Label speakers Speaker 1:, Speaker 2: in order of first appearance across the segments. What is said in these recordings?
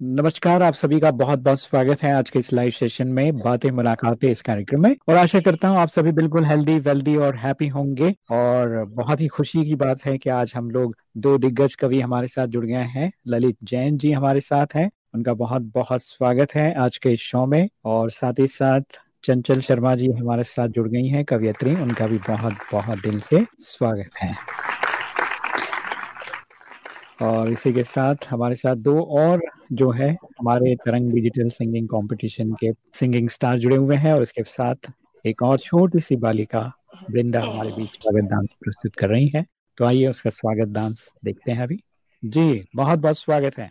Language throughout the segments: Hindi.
Speaker 1: नमस्कार, आप सभी का बहुत बहुत स्वागत है आज के इस लाइव सेशन में बातें मुलाकातें इस कार्यक्रम में। और आशा करता हूँ आप सभी बिल्कुल हेल्दी वेल्दी और हैप्पी होंगे। और बहुत ही खुशी की बात है कि आज हम लोग दो दिग्गज कवि हमारे साथ जुड़ गए हैं। ललित जैन जी हमारे साथ हैं। उनका बहुत बहुत स्वागत है आज के इस शो में। और साथ ही साथ चंचल शर्मा जी हमारे साथ जुड़ गई हैं कवियत्री। उनका भी बहुत बहुत दिल से स्वागत है। और इसी के साथ हमारे साथ दो और जो है, हमारे तरंग डिजिटल सिंगिंग कंपटीशन के सिंगिंग स्टार जुड़े हुए हैं और इसके साथ एक और छोटी सी बालिका वृंदा हमारे बीच स्वागत डांस प्रस्तुत कर रही है। तो आइए उसका स्वागत डांस देखते हैं अभी। जी बहुत बहुत स्वागत है।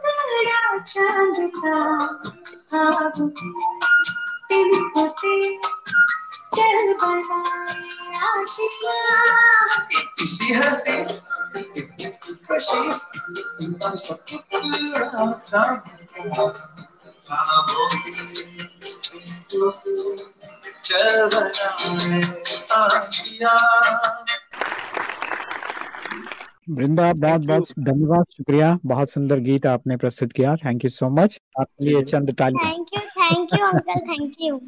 Speaker 2: टुकड़ा चाँद का ख्वाब दिल से चल बनाए आशिया
Speaker 3: इसी हँसी इतनी खुशी इतना सा टुकड़ा चाँद चल बनाए आसिया
Speaker 1: वृंदा बहुत बहुत धन्यवाद शुक्रिया। बहुत सुंदर गीत आपने प्रस्तुत किया। थैंक यू सो मच आपके लिए चंद ताली
Speaker 2: thank you thank you uncle thank you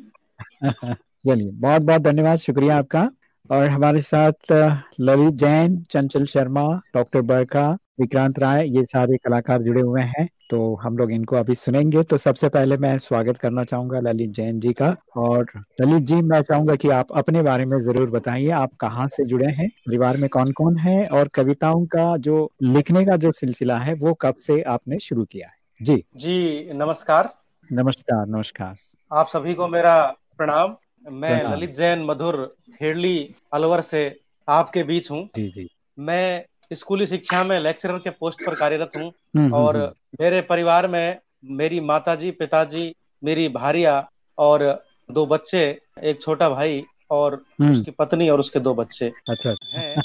Speaker 1: चलिए बहुत बहुत धन्यवाद शुक्रिया आपका। और हमारे साथ ललित जैन चंचल शर्मा डॉक्टर बरखा विक्रांत राय ये सारे कलाकार जुड़े हुए हैं तो हम लोग इनको अभी सुनेंगे। तो सबसे पहले मैं स्वागत करना चाहूँगा ललित जैन जी का और ललित जी मैं चाहूँगा कि आप अपने बारे में ज़रूर बताइए आप कहाँ से जुड़े हैं परिवार में कौन कौन है और कविताओं का जो लिखने का जो सिलसिला है वो कब से आपने शुरू किया है? जी।
Speaker 4: जी नमस्कार।
Speaker 1: नमस्कार नमस्कार।
Speaker 4: आप सभी को मेरा प्रणाम। मैं ललित जैन मधुर खेड़ली अलवर से आपके बीच हूँ।
Speaker 1: जी जी।
Speaker 4: मैं स्कूली शिक्षा में लेक्चरर के पोस्ट पर कार्यरत हूँ
Speaker 1: हम्म, हम्म,
Speaker 4: और
Speaker 1: हम्म,
Speaker 4: मेरे परिवार में मेरी माताजी पिताजी मेरी भारिया और दो बच्चे एक छोटा भाई और उसकी पत्नी और उसके दो बच्चे
Speaker 1: अच्छा
Speaker 4: हैं।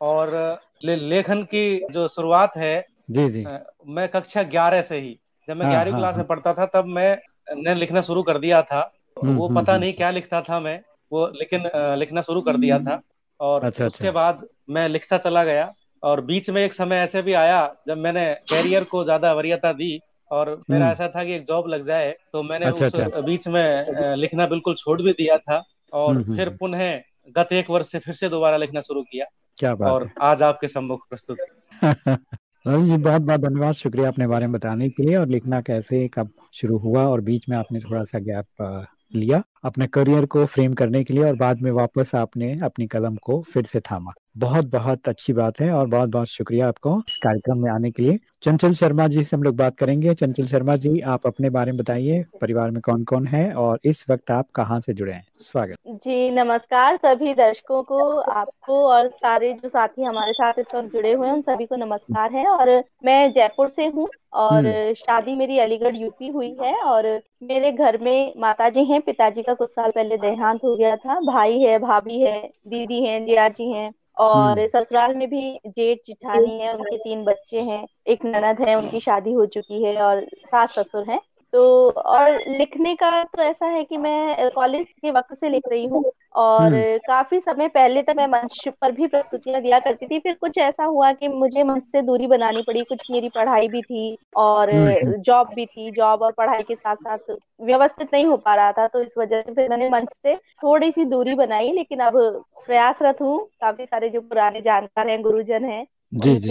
Speaker 4: और ले, लेखन की जो शुरुआत है
Speaker 1: जी जी।
Speaker 4: मैं कक्षा ग्यारह से ही जब मैं
Speaker 1: हाँ,
Speaker 4: ग्यारहवीं
Speaker 1: हाँ,
Speaker 4: क्लास में
Speaker 1: हाँ।
Speaker 4: पढ़ता था तब मैं ने लिखना शुरू कर दिया था। वो पता। नहीं क्या लिखता था मैं वो लेकिन लिखना शुरू कर दिया था। और
Speaker 1: अच्छा,
Speaker 4: उसके
Speaker 1: अच्छा।
Speaker 4: बाद मैं लिखता चला गया। और बीच में एक समय ऐसे भी आया जब मैंने कैरियर को ज़्यादा वरीयता दी और मेरा
Speaker 1: हम्म।
Speaker 4: ऐसा था कि एक जॉब लग जाए तो मैंने
Speaker 1: अच्छा,
Speaker 4: उस
Speaker 1: अच्छा।
Speaker 4: बीच में लिखना बिल्कुल छोड़ भी दिया था और
Speaker 1: हम्म, हम्म,
Speaker 4: फिर। पुनः गत एक वर्ष से फिर से दोबारा लिखना शुरू किया
Speaker 1: क्या बात
Speaker 4: और आज आपके सम्मुख प्रस्तुत
Speaker 1: रवि जी बहुत बहुत धन्यवाद शुक्रिया अपने बारे में बताने के लिए और लिखना कैसे कब शुरू हुआ और बीच में आपने थोड़ा सा गैप लिया अपने करियर को फ्रेम करने के लिए और बाद में वापस आपने अपनी कलम को फिर से थामा बहुत बहुत अच्छी बात है और बहुत बहुत शुक्रिया आपको इस कार्यक्रम में आने के लिए। चंचल शर्मा जी से हम लोग बात करेंगे। चंचल शर्मा जी आप अपने बारे में बताइए परिवार में कौन कौन है और इस वक्त आप कहाँ से जुड़े हैं? स्वागत।
Speaker 5: जी नमस्कार सभी दर्शकों को आपको और सारे जो साथी हमारे साथ इस वक्त जुड़े हुए हैं उन सभी को नमस्कार है और मैं जयपुर से हूँ और
Speaker 1: हम्म।
Speaker 5: शादी मेरी अलीगढ़ यूपी हुई है और मेरे घर में माताजी हैं पिताजी का कुछ साल पहले देहांत हो गया था। भाई है भाभी है दीदी है जिया जी हैं। और
Speaker 1: हम्म।
Speaker 5: ससुराल में भी जेठ जिठानी है उनके तीन बच्चे हैं। एक ननद है उनकी शादी हो चुकी है और सास ससुर हैं। तो और लिखने का तो ऐसा है कि मैं कॉलेज के वक्त से लिख रही हूँ। और
Speaker 1: हम्म।
Speaker 5: काफ़ी समय पहले तो मैं मंच पर भी प्रस्तुतियाँ दिया करती थी फिर कुछ ऐसा हुआ कि मुझे मंच से दूरी बनानी पड़ी कुछ मेरी पढ़ाई भी थी और
Speaker 1: हम्म, हम्म।
Speaker 5: जॉब भी थी जॉब और पढ़ाई के साथ साथ व्यवस्थित नहीं हो पा रहा था तो इस वजह से फिर मैंने मंच से थोड़ी सी दूरी बनाई लेकिन अब प्रयासरत हूँ काफ़ी सारे जो पुराने जानकार हैं गुरुजन हैं
Speaker 1: जी जी।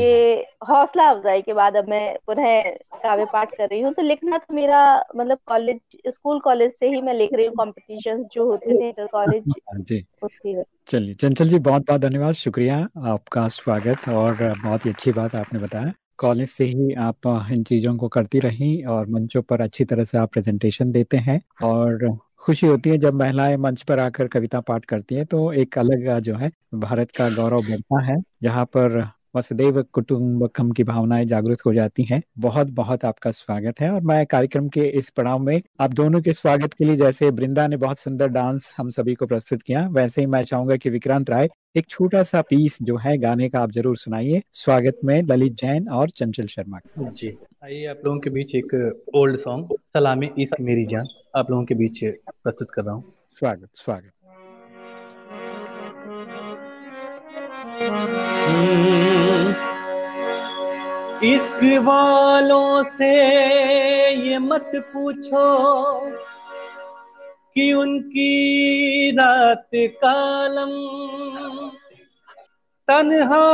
Speaker 5: हौसला अफजाई के बाद अब मैं पुनः काव्य पाठ कर रही हूँ। तो लिखना तो मेरा मतलब कॉलेज स्कूल कॉलेज से ही मैं लिख रही हूँ। कॉम्पिटिशन्स जो होते थे इंटर कॉलेज
Speaker 1: हाँ जी।
Speaker 5: उसकी
Speaker 1: चलिए चंचल जी बहुत बहुत धन्यवाद। शुक्रिया आपका स्वागत और बहुत ही अच्छी बात आपने बताया। कॉलेज से ही आप इन चीज़ों को करती रही और मंचों पर अच्छी तरह से आप प्रेजेंटेशन देते हैं और खुशी होती है जब महिलाएँ मंच पर आकर कविता पाठ करती हैं। तो एक अलग जो है भारत का गौरव बढ़ता है। जहाँ पर वसुदेव कुटुम्बकम की भावनाएँ जागृत हो जाती हैं। बहुत बहुत आपका स्वागत है और मैं कार्यक्रम के इस पड़ाव में आप दोनों के स्वागत के लिए जैसे वृंदा ने बहुत सुंदर डांस हम सभी को प्रस्तुत किया वैसे ही मैं चाहूँगा कि विक्रांत राय एक छोटा सा पीस जो है गाने का आप ज़रूर सुनाइए। स्वागत में ललित जैन और चंचल शर्मा
Speaker 6: जी आइए आप लोगों के बीच एक ओल्ड सॉन्ग सलामी ईसा मेरी जान आप लोगों के बीच प्रस्तुत कर रहा हूँ।
Speaker 1: स्वागत स्वागत।
Speaker 6: इश्क वालों से ये मत पूछो कि उनकी रात कालम तन्हा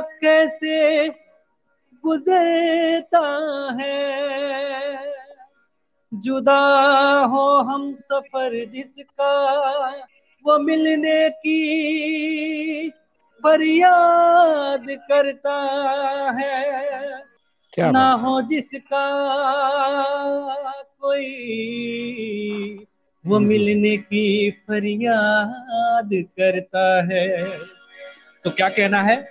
Speaker 6: कैसे गुजरता है। जुदा हो हम सफ़र जिसका, वो मिलने की फरियाद करता है।
Speaker 1: क्या
Speaker 6: ना
Speaker 1: हो?
Speaker 6: जिसका कोई वो मिलने की फरियाद करता है। तो क्या कहना है?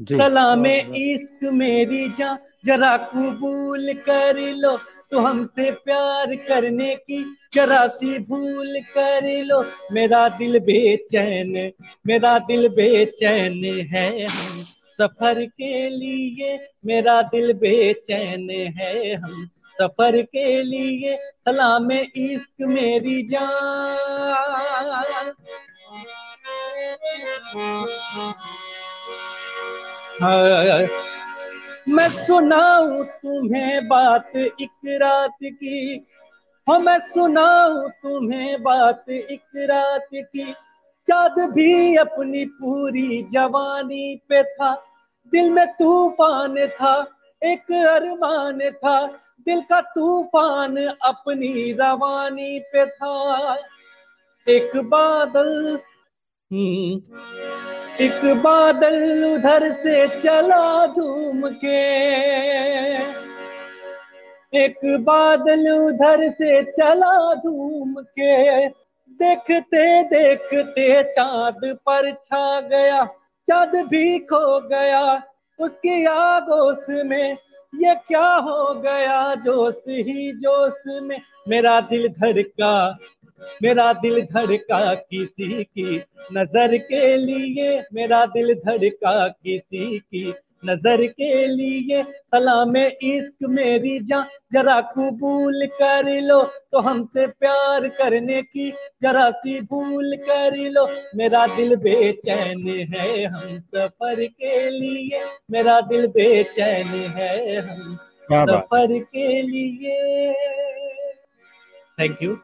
Speaker 1: जी।
Speaker 6: सलामे इश्क मेरी जान जरा कबूल कर लो। तो हमसे प्यार करने की जरा सी भूल कर लो। मेरा दिल बेचैन मेरा दिल बेचैन है। हम सफ़र के लिए मेरा दिल बेचैन है। हम सफ़र के लिए सलाम इश्क मेरी जान। हाँ, मैं सुनाऊ तुम्हें बात एक रात की। हाँ मैं सुनाऊं तुम्हें बात एक रात की। चाँद भी अपनी पूरी जवानी पे था। दिल में तूफ़ान था एक अरमान था। दिल का तूफ़ान अपनी रवानी पे था। एक बादल हम्म, एक बादल उधर से चला झूम के। एक बादल उधर से चला झूम के। देखते देखते चाँद पर छा गया, चाँद भी खो गया। उसकी आगोश में ये क्या हो गया, जोश ही जोश में। मेरा दिल धड़का मेरा दिल धड़का किसी की नज़र के लिए मेरा दिल धड़का किसी की नज़र के लिए। सलाम इश्क मेरी जान जरा कबूल कर लो तो हमसे प्यार करने की जरा सी भूल कर लो। मेरा दिल बेचैन है हम सफ़र के लिए मेरा दिल बेचैन है हम सफ़र के लिए। थैंक यू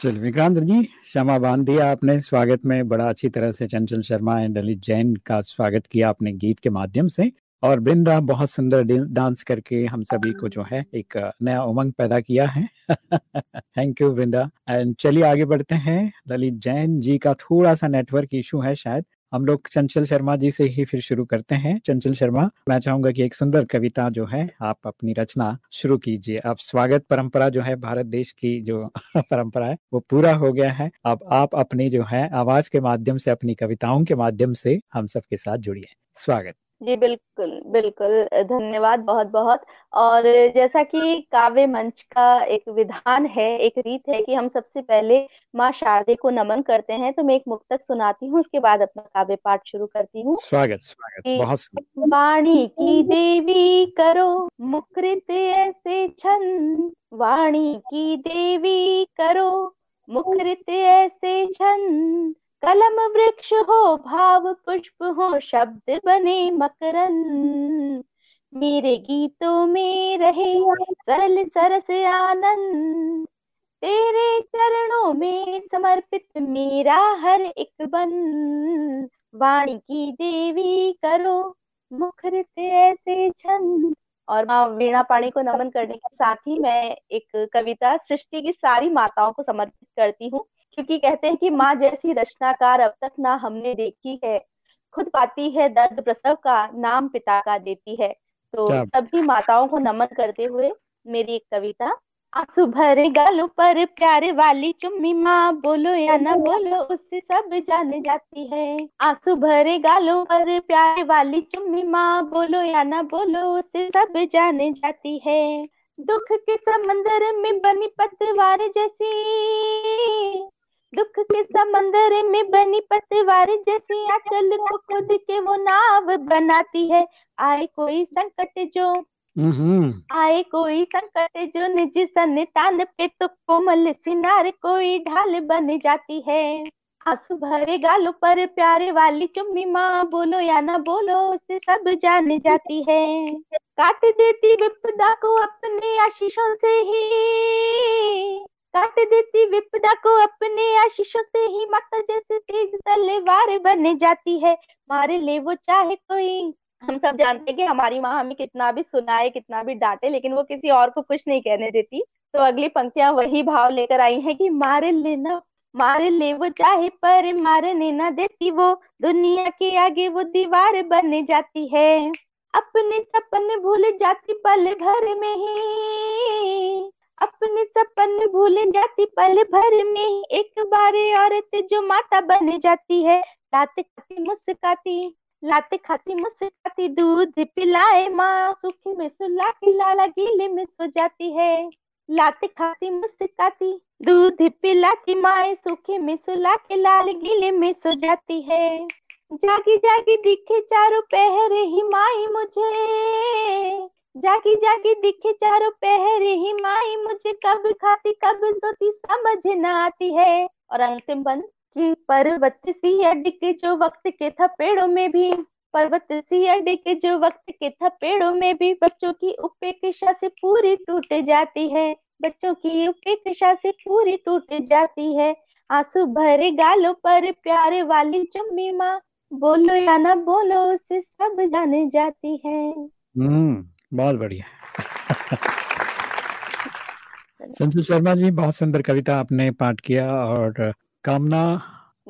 Speaker 1: चल विक्रांत जी क्षमा बाँध दिया आपने स्वागत में बड़ा अच्छी तरह से चंचल शर्मा एंड ललित जैन का स्वागत किया आपने गीत के माध्यम से। और वृंदा बहुत सुंदर डांस करके हम सभी को जो है एक नया उमंग पैदा किया है। थैंक यू वृंदा एंड चलिए, आगे बढ़ते हैं। ललित जैन जी का थोड़ा सा नेटवर्क इशू है शायद। हम लोग चंचल शर्मा जी से ही फिर शुरू करते हैं। चंचल शर्मा, मैं चाहूँगा कि एक सुंदर कविता जो है, आप अपनी रचना शुरू कीजिए। अब स्वागत परंपरा जो है, भारत देश की जो परंपरा है, वो पूरा हो गया है। अब आप अपनी जो है, आवाज़ के माध्यम से, अपनी कविताओं के माध्यम से हम सबके साथ जुड़िए। स्वागत।
Speaker 5: जी बिल्कुल बिल्कुल। धन्यवाद बहुत बहुत और जैसा कि काव्य मंच का एक विधान है एक रीत है कि हम सबसे पहले माँ शारदे को नमन करते हैं तो मैं एक मुक्तक सुनाती हूँ उसके बाद अपना काव्य पाठ शुरू करती हूँ।
Speaker 1: स्वागत स्वागत बहुत
Speaker 5: वाणी की देवी करो मुकृत ऐसे छंद वाणी की देवी करो मुकृत ऐसे छंद कलम वृक्ष हो, भाव पुष्प हो, शब्द बने मकरंद। मेरे गीतों में रहे सरल सरस आनंद। तेरे चरणों में समर्पित मेरा हर एक बन वाणी की देवी करो मुखरित ऐसे छंद। और माँ वीणा पाणी को नमन करने के साथ ही मैं एक कविता सृष्टि की सारी माताओं को समर्पित करती हूँ। क्योंकि कहते हैं कि माँ जैसी रचनाकार अब तक ना हमने देखी है। खुद पाती है दर्द प्रसव का नाम पिता का देती है। तो सभी माताओं को नमन करते हुए मेरी एक कविता आँसू भरे गालों पर प्यारे वाली चुम्मी माँ बोलो या ना बोलो उससे सब जान जाती है। आँसू भरे गालों पर प्यारे वाली चुम्मी माँ बोलो या ना बोलो उससे सब जान जाती है। दुख के समंदर में बनी पतवार जैसी दुख के समंदर में बनी पतवार जैसी आंचल को खुद के वो नाव बनाती है। आए कोई संकट जो
Speaker 1: हम्म।
Speaker 5: आए कोई संकट जो निज संतान पे तो कोमल सिनार कोई ढाल बन जाती है। आँसू भरे गालों पर प्यारे वाली चुम्मी माँ बोलो या ना बोलो उसे सब जान जाती है। काट देती विपदा को अपने आशीषों से ही। काट देती विपदा को अपने आशीषों से ही माता जैसे तेज तलवार बन जाती है। मारे ले वो चाहे कोई। हम सब जानते हैं कि हमारी माँ हमें कितना भी सुनाए, कितना भी डांटे, लेकिन वो किसी और को कुछ नहीं कहने देती। तो अगली पंक्तियाँ वही भाव लेकर आई हैं कि मारे लेना मारे ले वो चाहे, पर मारने ना देती वो। दुनिया के आगे वो दीवार बन जाती है। अपने सपने भूल जाती पल भर में ही। अपने सपन भूल जाती, पल भर में एक बार औरत जो माता बन जाती है। लाते खाती, मुस्काती, लाते खाती, मुस्काती, दूध पिलाए माँ, सूखी में सुला के लाला गीले में सो जाती है। लाते खाती, मुस्काती, दूध पिलाती माए सूखे में सुला के लाल गीले में सो जाती है। जागी जागी दिखे चारों पहर ही माई मुझे। जागी जागी दिखे चारों पहर ही माई, मुझे कब खाती, कब सोती समझ न आती है। और अंतिम बंद कि पर्वत सी अड्डी के जो वक्त के था पेड़ों में भी। पर्वत सी अड्डी के जो वक्त के था पेड़ों में भी बच्चों की उपेक्षा से पूरी टूट जाती है। बच्चों की उपेक्षा से पूरी टूट जाती है। आँसू भरे गालों पर प्यारे वाली चुम्मी माँ। बोलो या ना बोलो, उसे सब जाने जाती है।
Speaker 1: हम्म। बहुत बढ़िया। संजू शर्मा जी बहुत सुंदर कविता आपने पाठ किया और कामना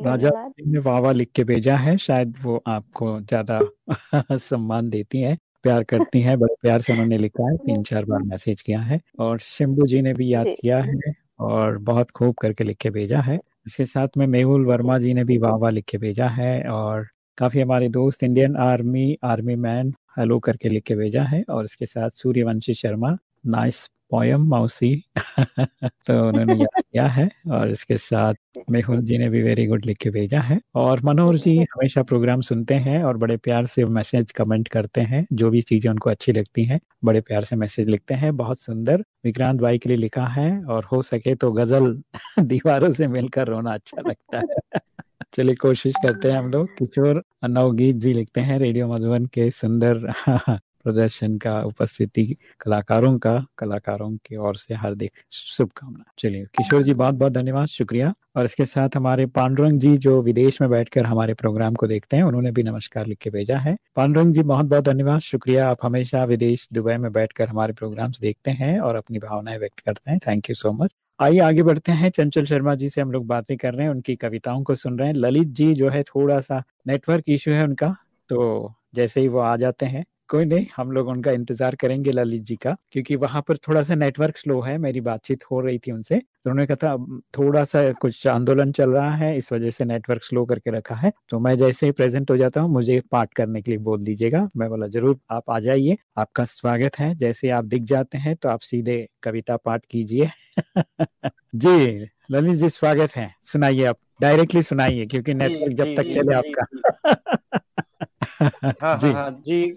Speaker 1: राजा ने वाह वाह लिख के भेजा है शायद वो आपको ज़्यादा सम्मान देती हैं प्यार करती हैं बड़े प्यार से उन्होंने लिखा है तीन चार बार मैसेज किया है और शिम्बू जी ने भी याद किया है और बहुत खूब करके लिख के भेजा है। इसके साथ में मेहुल वर्मा जी ने भी वाह वाह लिख के भेजा है और काफ़ी हमारे दोस्त Indian army army man hello करके लिख के भेजा है और इसके साथ सूर्यवंशी शर्मा नाइस पोयम मौसी। तो उन्होंने याद किया है और इसके साथ मेहुल जी ने भी वेरी गुड लिख के भेजा है। और मनोहर जी हमेशा प्रोग्राम सुनते हैं और बड़े प्यार से मैसेज कमेंट करते हैं जो भी चीज़ें उनको अच्छी लगती हैं बड़े प्यार से मैसेज लिखते हैं। बहुत सुंदर विक्रांत भाई के लिए लिखा है और हो सके तो गज़ल दीवारों से मिलकर रोना अच्छा लगता है। चलिए, कोशिश करते हैं हम लोग। किशोर नवगीत भी लिखते हैं, रेडियो मधुबन के सुंदर प्रदर्शन का, उपस्थिति कलाकारों का, कलाकारों की ओर से हार्दिक शुभकामना चलिए, किशोर जी बहुत बहुत धन्यवाद, शुक्रिया। और इसके साथ हमारे पांडुरंग जी जो विदेश में बैठकर हमारे प्रोग्राम को देखते हैं, उन्होंने भी नमस्कार लिख के भेजा है। पांडुरंग जी बहुत बहुत धन्यवाद, शुक्रिया। आप हमेशा विदेश दुबई में बैठकर हमारे प्रोग्राम्स देखते हैं और अपनी भावनाएँ व्यक्त करते हैं। Thank you so much. आइए आगे बढ़ते हैं। चंचल शर्मा जी से हम लोग बातें कर रहे हैं, उनकी कविताओं को सुन रहे हैं। ललित जी जो है थोड़ा सा नेटवर्क इश्यू है उनका तो जैसे ही वो आ जाते हैं कोई नहीं हम लोग उनका इंतज़ार करेंगे ललित जी का क्योंकि वहाँ पर थोड़ा सा नेटवर्क स्लो है मेरी बातचीत हो रही थी उनसे। तो उन्होंने कहा था थोड़ा सा कुछ आंदोलन चल रहा है इस वजह से नेटवर्क स्लो करके रखा है तो मैं जैसे ही प्रेजेंट हो जाता हूँ मुझे पाठ करने के लिए बोल दीजिएगा। मैं बोला ज़रूर आप आ जाइए आपका स्वागत है जैसे आप दिख जाते हैं तो आप सीधे कविता पाठ कीजिए। जी ललित जी स्वागत है। सुनाइए आप डायरेक्टली सुनाइए क्योंकि नेटवर्क जब तक चले आपका।
Speaker 4: हाँ
Speaker 1: जी।
Speaker 4: हाँ हाँ जी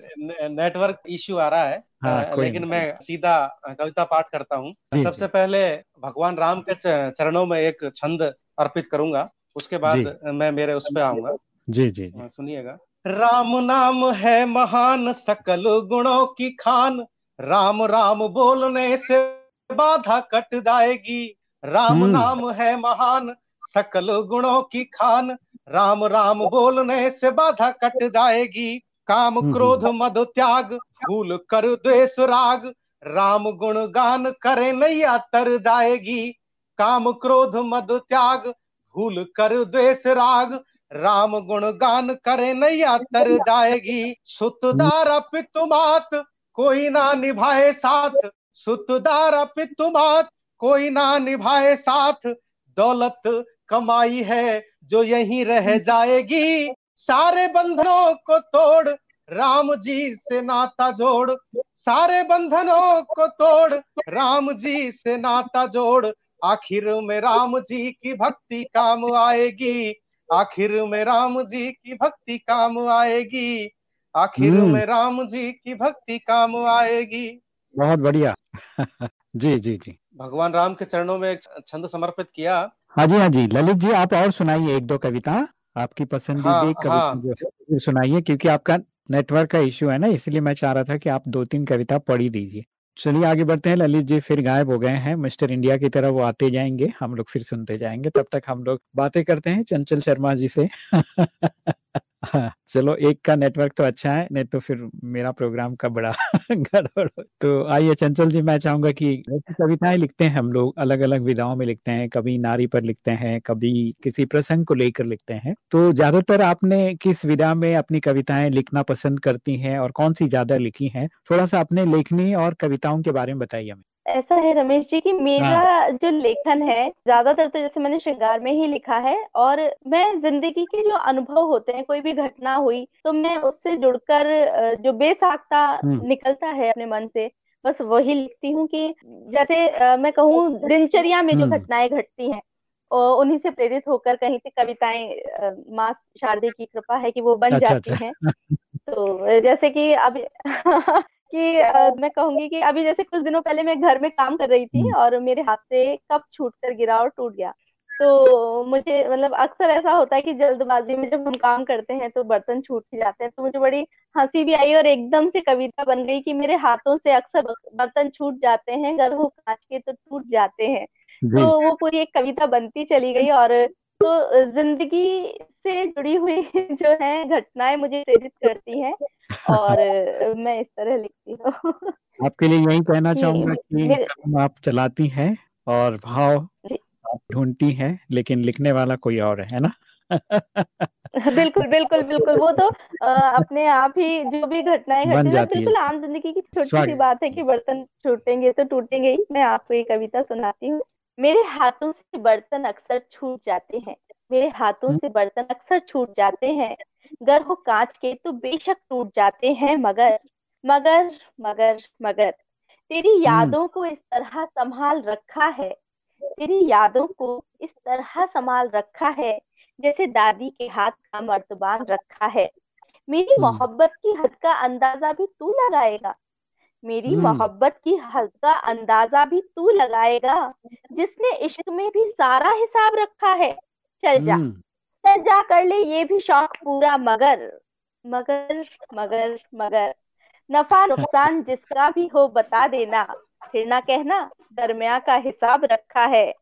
Speaker 4: नेटवर्क इश्यू आ रहा है।
Speaker 1: हाँ,
Speaker 4: लेकिन मैं सीधा कविता पाठ करता हूँ। सबसे। पहले भगवान राम के चरणों में एक छंद अर्पित करूँगा। उसके बाद मैं मेरे उस पे आऊँगा।
Speaker 1: जी जी जी।
Speaker 4: हाँ, सुनिएगा। राम नाम है महान सकल गुणों की खान। राम राम बोलने से बाधा कट जाएगी। राम
Speaker 1: हम्म।
Speaker 4: नाम है महान सकल गुणों की खान। राम राम बोलने से बाधा कट जाएगी। काम
Speaker 1: हम्म,
Speaker 4: क्रोध मद त्याग भूल कर द्वेष राग। राम गुण गान करे नैया तर जाएगी। काम क्रोध मद त्याग भूल कर द्वेष राग। राम गुण गान करे नैया तर जाएगी। सुतदारा पितुमात कोई ना निभाए साथ। सुतदारा पितुमात कोई ना निभाए साथ। दौलत कमाई है जो यहीं रह जाएगी। सारे बंधनों को तोड़ राम जी से नाता जोड़। सारे बंधनों को तोड़ राम जी से नाता जोड़। आखिर में राम जी की भक्ति काम आएगी। आखिर में राम जी की भक्ति काम आएगी। आखिर
Speaker 1: हम्म।
Speaker 4: में राम जी की भक्ति काम आएगी।
Speaker 1: बहुत बढ़िया। जी जी जी।
Speaker 4: भगवान राम के चरणों में एक छंद समर्पित किया।
Speaker 1: हाँ जी हाँ जी। ललित जी आप और सुनाइए एक दो कविता। आपकी पसंदीदा
Speaker 4: हाँ,
Speaker 1: कविता
Speaker 4: हाँ।
Speaker 1: जो है वो सुनाइए क्योंकि आपका नेटवर्क का इश्यू है ना इसलिए मैं चाह रहा था कि आप दो तीन कविता पढ़ी ही दीजिए। चलिए आगे बढ़ते हैं। ललित जी फिर गायब हो गए हैं। मिस्टर इंडिया की तरह वो आते जाएँगे हम लोग फिर सुनते जाएँगे। तब तक हम लोग बातें करते हैं चंचल शर्मा जी से। हाँ, चलो एक का नेटवर्क तो अच्छा है नहीं तो फिर मेरा प्रोग्राम का बड़ा गड़बड़। तो आइए चंचल जी मैं चाहूँगा कि ऐसी कविताएँ लिखते हैं हम लोग अलग अलग विधाओं में लिखते हैं कभी नारी पर लिखते हैं कभी किसी प्रसंग को लेकर लिखते हैं। तो ज़्यादातर आपने किस विधा में अपनी कविताएँ लिखना पसंद करती हैं और कौन सी ज़्यादा लिखी हैं? थोड़ा सा अपने लेखनी और कविताओं के बारे में बताइए हमें।
Speaker 5: ऐसा है रमेश जी कि मेरा जो लेखन है ज़्यादातर तो जैसे मैंने श्रृंगार में ही लिखा है और मैं ज़िंदगी के जो अनुभव होते हैं कोई भी घटना हुई तो मैं उससे जुड़कर जो बेसाख्ता
Speaker 1: हम्म।
Speaker 5: निकलता है अपने मन से बस वही लिखती हूँ कि जैसे मैं कहूँ दिनचर्या में जो
Speaker 1: हम्म।
Speaker 5: घटनाएँ घटती हैं और उन्हीं से प्रेरित होकर कहीं से कविताएँ माँ शारदे की कृपा है कि वो बन
Speaker 1: अच्छा
Speaker 5: जाती
Speaker 1: अच्छा
Speaker 5: हैं तो जैसे कि अभी कि अ, मैं कहूँगी कि अभी जैसे कुछ दिनों पहले मैं घर में काम कर रही थी
Speaker 1: हम्म।
Speaker 5: और मेरे हाथ से कप छूट कर गिरा और टूट गया। तो मुझे मतलब अक्सर ऐसा होता है कि जल्दबाजी में जब हम काम करते हैं तो बर्तन छूट ही जाते हैं। तो मुझे बड़ी हँसी भी आई और एकदम से कविता बन गई कि मेरे हाथों से अक्सर बर्तन छूट जाते हैं अगर वो कांच के तो टूट जाते हैं। तो वो पूरी एक कविता बनती चली गई और तो ज़िंदगी से जुड़ी हुई जो है घटनाएँ मुझे प्रेरित करती हैं और मैं इस तरह लिखती हूँ।
Speaker 1: आपके लिए यही कहना चाहूँगा कि आप चलाती हैं और भाव आप ढूंढती हैं लेकिन लिखने वाला कोई और है ना?
Speaker 5: बिल्कुल बिल्कुल बिल्कुल। वो तो अ, अपने आप ही जो भी घटनाएँ घटती है बिल्कुल आम ज़िंदगी की छोटी सी बात है कि बर्तन छूटेंगे तो टूटेंगे ही। मैं आपको ये कविता सुनाती हूँ। मेरे हाथों से बर्तन अक्सर छूट जाते हैं। मेरे हाथों
Speaker 1: हम्म,
Speaker 5: से बर्तन अक्सर छूट जाते हैं। गर हो कांच के तो बेशक टूट जाते हैं मगर मगर मगर मगर तेरी
Speaker 1: हम्म,
Speaker 5: यादों को इस तरह संभाल रखा है। तेरी यादों को इस तरह संभाल रखा है जैसे दादी के हाथ का मर्तबान रखा है। मेरी
Speaker 1: हम्म,
Speaker 5: मोहब्बत की हद का अंदाज़ा भी तू लगाएगा। मेरी
Speaker 1: हम्म,
Speaker 5: मोहब्बत की हद का अंदाज़ा भी तू लगाएगा जिसने इश्क में भी सारा हिसाब रखा है। चल जा।
Speaker 1: हम्म,
Speaker 5: चल जा कर ले ये भी शौक पूरा मगर मगर मगर मगर। नफा नुकसान जिसका भी हो बता देना। फिर ना कहना दरमिया का हिसाब रखा है।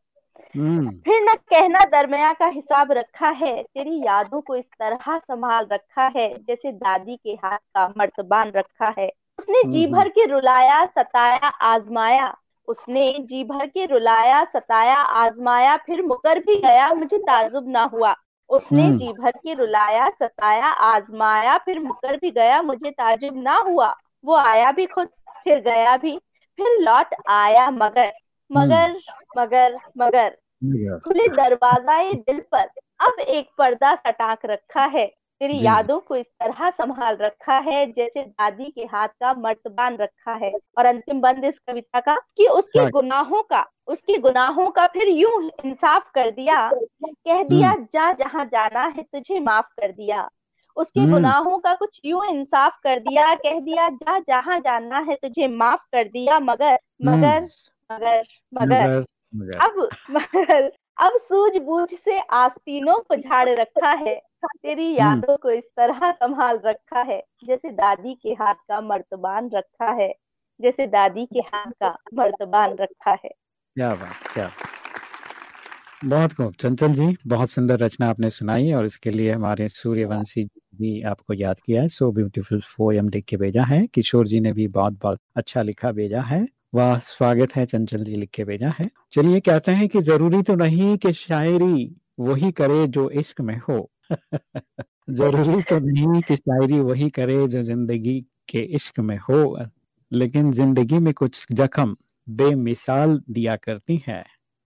Speaker 1: हम्म,
Speaker 5: फिर न कहना दरमिया का हिसाब रखा है। तेरी यादों को इस तरह संभाल रखा है जैसे दादी के हाथ का मर्तबान रखा है। उसने जी
Speaker 1: हम्म,
Speaker 5: भर के रुलाया सताया आजमाया। उसने जी भर के रुलाया सताया आजमाया फिर मुकर भी गया मुझे ताजुब ना हुआ। उसने
Speaker 1: हम्म,
Speaker 5: जी भर के रुलाया सताया आजमाया फिर मुकर भी गया मुझे ताजुब ना हुआ। वो आया भी खुद फिर गया भी फिर लौट आया
Speaker 1: हम्म,
Speaker 5: मगर मगर मगर।
Speaker 1: मगर,
Speaker 5: खुले दरवाज़ा दिल पर अब एक पर्दा सटाक रखा है। तेरी यादों को इस तरह संभाल रखा है जैसे दादी के हाथ का मर्तबान रखा है और अंतिम बंद इस कविता का कि उसके
Speaker 1: क्या
Speaker 5: गुनाहों का उसके गुनाहों का फिर यूँ इंसाफ कर दिया कह दिया
Speaker 1: हम्म,
Speaker 5: जा जहाँ जाना है तुझे माफ़ कर दिया। उसके
Speaker 1: हम्म,
Speaker 5: गुनाहों का कुछ यूँ इंसाफ कर दिया कह दिया जा जहाँ जाना है तुझे माफ़ कर दिया मगर मगर
Speaker 1: हम्म,
Speaker 5: मगर मगर।
Speaker 1: मगर मगर।
Speaker 5: अब मगर अब सूझबूझ से आस्तीनों को झाड़ रखा है। तेरी
Speaker 1: हम्म,
Speaker 5: यादों को इस तरह संभाल रखा है जैसे दादी के हाथ का मर्तबान रखा है जैसे दादी के हाथ का मर्तबान रखा है।
Speaker 1: क्या बात क्या बहुत खूब। चंचल जी बहुत सुंदर रचना आपने सुनाई और इसके लिए हमारे सूर्यवंशी भी आपको याद किया है। सो ब्यूटीफुल फोयम लिख के भेजा है। किशोर जी ने भी बहुत बहुत अच्छा लिखा भेजा है। वाह, स्वागत है चंचल जी लिख के भेजा है। चलिए कहते हैं कि ज़रूरी तो नहीं कि शायरी वही करे जो इश्क में हो। ज़रूरी तो नहीं कि शायरी वही करे जो ज़िंदगी के इश्क में हो, लेकिन ज़िंदगी में कुछ जख्म बेमिसाल दिया करती है।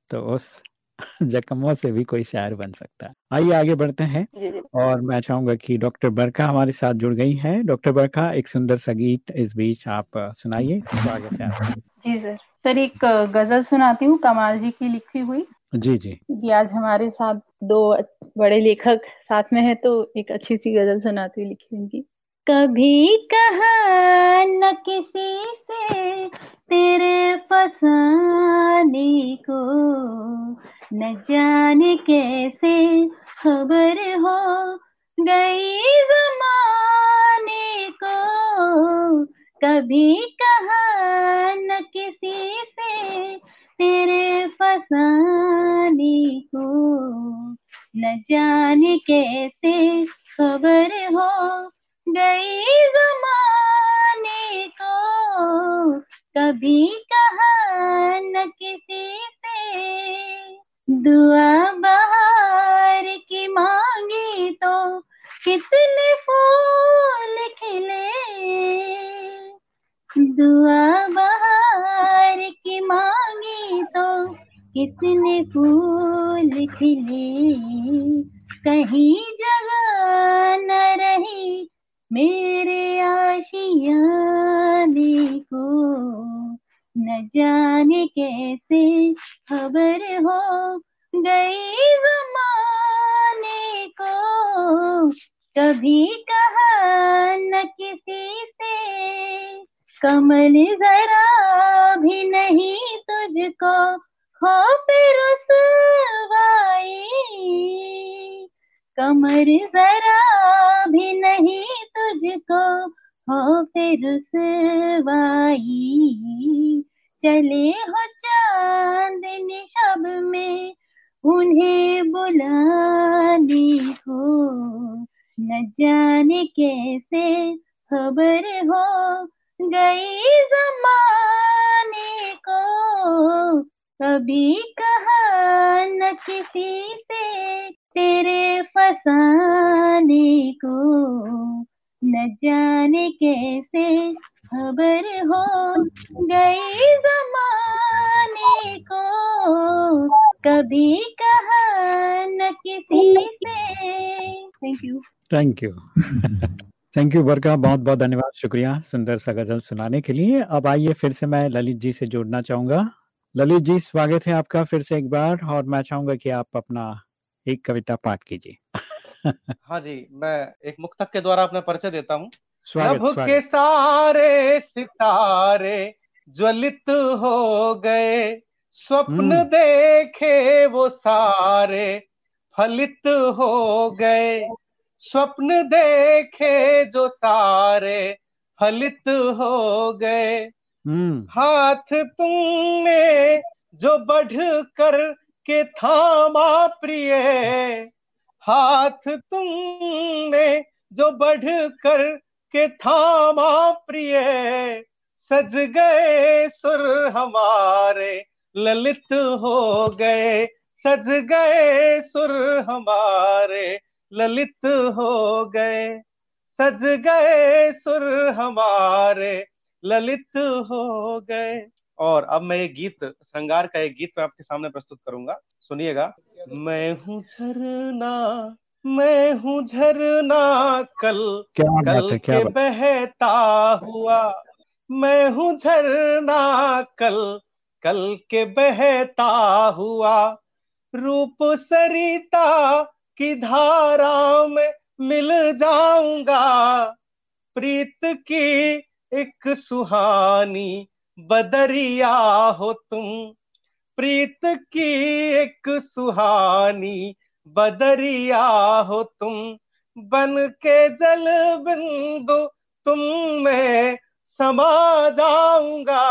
Speaker 1: तो उस जख्मों से भी कोई शायर बन सकता है। आइए आगे बढ़ते हैं
Speaker 5: जी जी।
Speaker 1: और मैं चाहूँगा कि डॉक्टर बरखा हमारे साथ जुड़ गई हैं। डॉक्टर बरखा एक सुंदर सा गीत इस बीच आप सुनाइए। स्वागत है आपका।
Speaker 7: जी सर। सर एक गज़ल सुनाती हूँ कमाल जी की लिखी हुई।
Speaker 1: जी जी।
Speaker 7: क्योंकि आज हमारे साथ दो बड़े लेखक साथ में है तो एक अच्छी सी गज़ल सुनाती हुई लिखी उनकी। कभी कहा न किसी से तेरे फसाने को न जाने कैसे खबर हो गई जमाने को। कभी कहा न किसी से तेरे फसाने को। न जाने कैसे खबर हो गई जमाने को। कभी कहा न किसी दुआ बहार की मांगी तो कितने फूल खिले। दुआ बहार की मांगी तो कितने फूल खिले। कहीं जगह न रही मेरे आशियाने को। न जाने कैसे खबर हो गई जमाने को, कभी कहा न किसी से। कमल जरा भी नहीं तुझको खौफ रुसवाई कमर जरा भी नहीं तुझको खौफ रुसवाई चले हो चांदनी शब में उन्हें बुलाने हो। न जाने कैसे खबर हो गई जमाने को। कभी कहा न किसी से तेरे फसाने को। न जाने कैसे खबर हो गई जमाने को। कभी कहा न किसी से। Thank you
Speaker 1: thank you thank you बरका बहुत बहुत धन्यवाद। शुक्रिया सुंदर सा गज़ल सुनाने के लिए। अब आइए फिर से मैं ललित जी से जोड़ना चाहूँगा। ललित जी स्वागत है आपका फिर से एक बार और मैं चाहूँगा कि आप अपना एक कविता पाठ कीजिए।
Speaker 4: हाँ जी मैं एक मुक्तक के द्वारा अपना परिचय देता हूँ।
Speaker 1: स्वागत
Speaker 4: के सारे सितारे ज्वलित हो गए। स्वप्न
Speaker 1: हम्म।
Speaker 4: देखे वो सारे फलित हो गए। स्वप्न देखे जो सारे फलित हो गए।
Speaker 1: हम्म।
Speaker 4: हाथ तुमने जो बढ़ कर के थामा प्रिय हाथ तुमने जो बढ़ कर के थामा प्रिय सज गए सुर हमारे ललित हो गए सज गए सुर हमारे। ललित हो गए सज गए सुर हमारे। ललित हो गए। और अब मैं ये गीत श्रृंगार का एक गीत मैं आपके सामने प्रस्तुत करूँगा। सुनिएगा। मैं हूँ झरना मैं हूँ झरना कल कल
Speaker 1: है क्या
Speaker 4: के बहता हुआ। मैं हूँ झरना कल कल के बहता हुआ रूप सरिता की धारा में मिल जाऊँगा। प्रीत की एक सुहानी बदरिया हो तुम। प्रीत की एक सुहानी बदरिया हो तुम। बन के जल बिंदु तुम में समा जाऊँगा।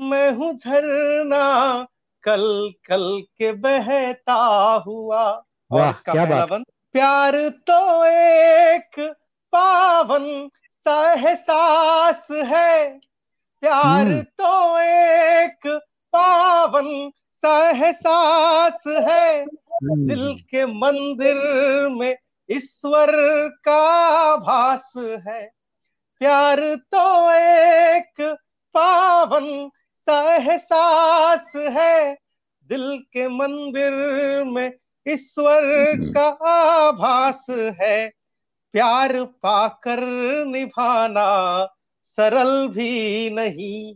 Speaker 4: मैं हूँ झरना कल कल के बहता हुआ। और
Speaker 1: वाह
Speaker 4: इसका
Speaker 1: क्या
Speaker 4: पहला बंद प्यार तो एक पावन सा एहसास है। प्यार
Speaker 1: हम्म।
Speaker 4: तो एक पावन सा एहसास है। दिल
Speaker 1: हम्म
Speaker 4: के मंदिर में ईश्वर का भास है। प्यार तो एक पावन सा एहसास है दिल के मंदिर में ईश्वर का आभास है। प्यार पाकर निभाना सरल भी नहीं।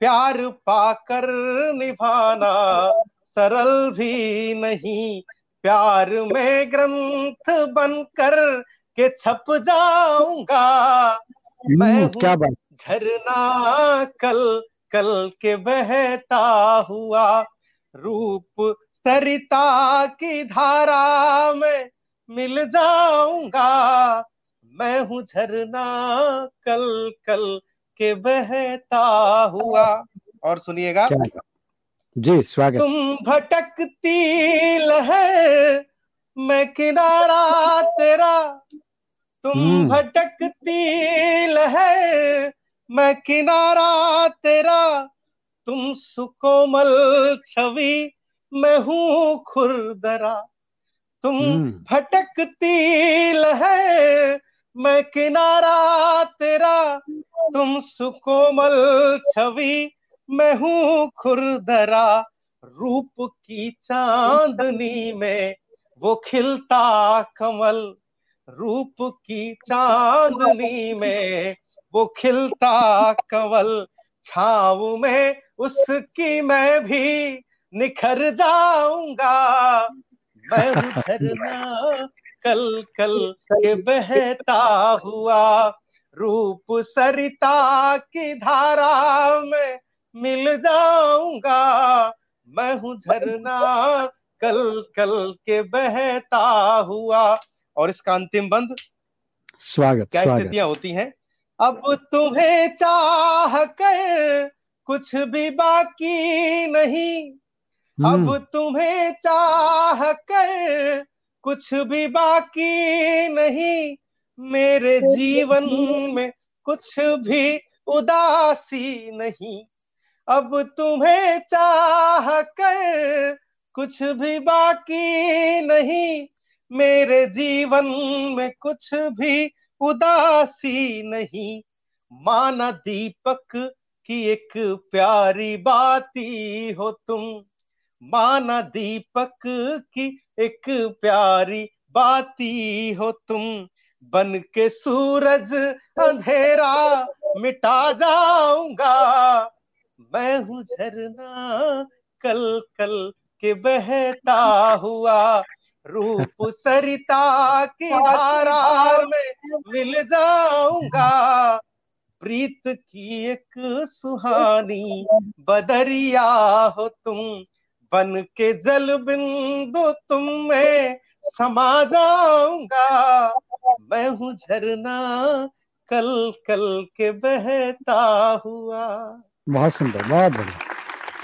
Speaker 4: प्यार पाकर निभाना सरल भी नहीं। प्यार में ग्रंथ बनकर के छप जाऊँगा। मैं
Speaker 1: हम्म, क्या बात।
Speaker 4: झरना कल कल के बहता हुआ रूप सरिता की धारा में मिल जाऊँगा। मैं हूँ झरना कल कल के बहता हुआ। और सुनिएगा।
Speaker 1: जी स्वागत।
Speaker 4: तुम भटकती लहर मैं किनारा तेरा। तुम
Speaker 1: हम्म।
Speaker 4: भटकती लहर मैं किनारा तेरा तुम सुकोमल छवि मैं हूँ खुरदरा तुम
Speaker 1: हम्म।
Speaker 4: भटकती लहर मैं किनारा तेरा तुम सुकोमल छवि मैं हूँ खुरदरा रूप की चांदनी में वो खिलता कमल रूप की चांदनी में वो खिलता कमल छाव में उसकी मैं भी निखर जाऊँगा। मैं झरना कल कल के बहता हुआ रूप सरिता की धारा में मिल जाऊँगा। मैं हूँ झरना कल कल के बहता हुआ। और इसका अंतिम बंद?
Speaker 1: स्वागत
Speaker 4: क्या स्थितियाँ होती हैं? अब तुम्हें चाह कर कुछ भी बाकी नहीं। अब
Speaker 1: हम्म,
Speaker 4: तुम्हें चाह कर कुछ भी बाकी नहीं। मेरे जीवन में कुछ भी उदासी नहीं। अब तुम्हें चाह कर कुछ भी बाकी नहीं। मेरे जीवन में कुछ भी उदासी नहीं, माना दीपक की एक प्यारी बाती हो तुम। माना दीपक की एक प्यारी बाती हो तुम। बन के सूरज अंधेरा मिटा जाऊँगा। मैं हूँ झरना कल कल के बहता हुआ। रूप सरिता की धारा में मिल जाऊँगा। प्रीत की एक सुहानी बदरिया हो तुम बन के जल बिंदु तुम में समा जाऊँगा। मैं हूँ झरना कल कल के बहता हुआ।
Speaker 1: बहुत सुंदर बहुत बढ़िया।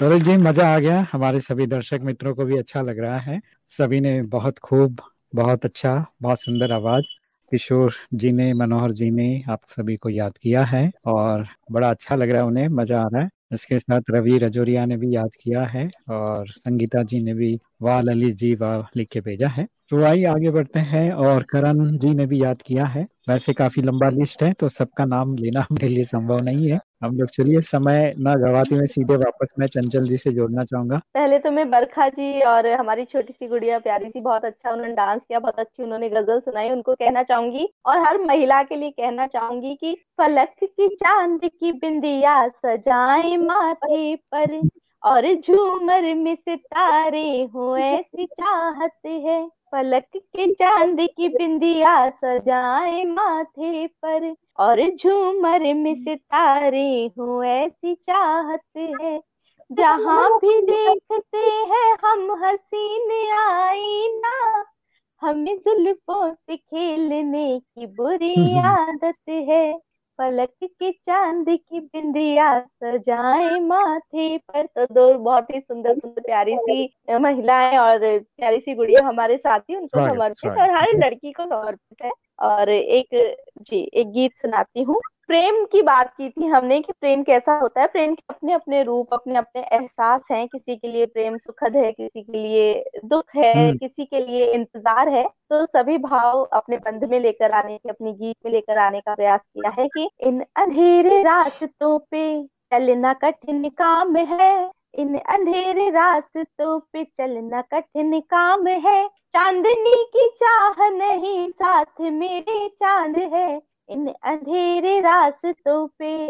Speaker 1: ललित जी मज़ा आ गया। हमारे सभी दर्शक मित्रों को भी अच्छा लग रहा है। सभी ने बहुत खूब, बहुत अच्छा बहुत सुंदर आवाज़। किशोर जी ने, मनोहर जी ने आप सभी को याद किया है और बड़ा अच्छा लग रहा है उन्हें, मज़ा आ रहा है। इसके साथ रवि रजोरिया ने भी याद किया है और संगीता जी ने भी वाह, ललित जी, वाह, लिख के भेजा है। तो आइए आगे बढ़ते हैं, और करण जी ने भी याद किया है। वैसे काफ़ी लंबा लिस्ट है तो सबका नाम लेना मेरे लिए संभव नहीं है। हम लोग चलिए, समय न गवाते हुए सीधे वापस मैं चंचल जी से जोड़ना चाहूँगा।
Speaker 5: पहले तो मैं बरखा जी और हमारी छोटी सी गुड़िया प्यारी सी बहुत अच्छा उन्होंने डांस किया, बहुत अच्छी उन्होंने गज़ल सुनाई, उनको कहना चाहूँगी, और हर महिला के लिए कहना चाहूँगी कि फलक की चाँद की बिंदिया सजाए माथे पर। और झूमर में सितारे हो ऐसी चाहत है। पलक के चाँद की बिंदिया सजाए माथे पर। और झूमर में सितारे हो ऐसी चाहत है। जहाँ भी देखते हैं हम हसीन आईना हमें जुल्फों से खेलने की बुरी आदत है। पलक की चाँद की बिंदिया सजाए माथे पर। तो दो बहुत ही सुंदर सुंदर प्यारी सी महिलाएँ और प्यारी सी गुड़िया हमारे साथी उनको समर्पित और हर लड़की को समर्पित है। और एक जी एक गीत सुनाती हूँ। प्रेम की बात की थी हमने कि प्रेम कैसा होता है? प्रेम के अपने अपने रूप अपने अपने एहसास हैं किसी के लिए प्रेम सुखद है किसी के लिए दुख है
Speaker 1: हम्म।
Speaker 5: किसी के लिए इंतज़ार है। तो सभी भाव अपने बंध में लेकर आने के अपनी गीत में लेकर आने का प्रयास किया है कि इन अंधेरे रास्तों पे चलना कठिन काम है। इन अंधेरे रास्तों पे चलना कठिन काम है। चांदनी की चाह नहीं साथ मेरे चाँद है। इन अंधेरे रास्तों पे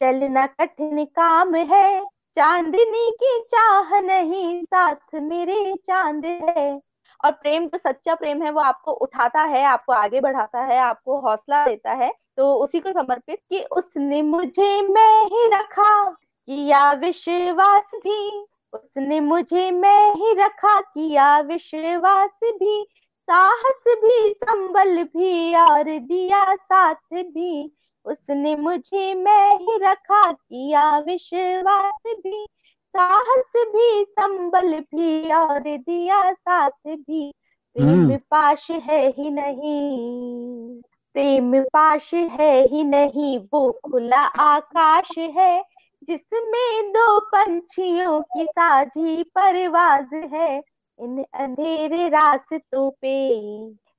Speaker 5: चलना कठिन काम है। चांदनी की चाह नहीं, साथ मेरे चाँद है। और प्रेम तो सच्चा प्रेम है, वो आपको उठाता है, आपको आगे बढ़ाता है, आपको हौसला देता है। तो उसी को समर्पित कि उसने मुझे मैं ही रखा, किया विश्वास भी। उसने मुझे मैं ही रखा, किया विश्वास भी। साहस भी संबल भी और दिया साथ भी। उसने मुझे मैं ही रखा किया विश्वास भी। साहस भी संबल भी और दिया साथ भी। प्रेम
Speaker 1: हम्म।
Speaker 5: पाश है ही नहीं। प्रेम पाश है ही नहीं वो खुला आकाश है जिसमें दो पंछियों की साझी परवाज है। इन अंधेरे रास्तों पे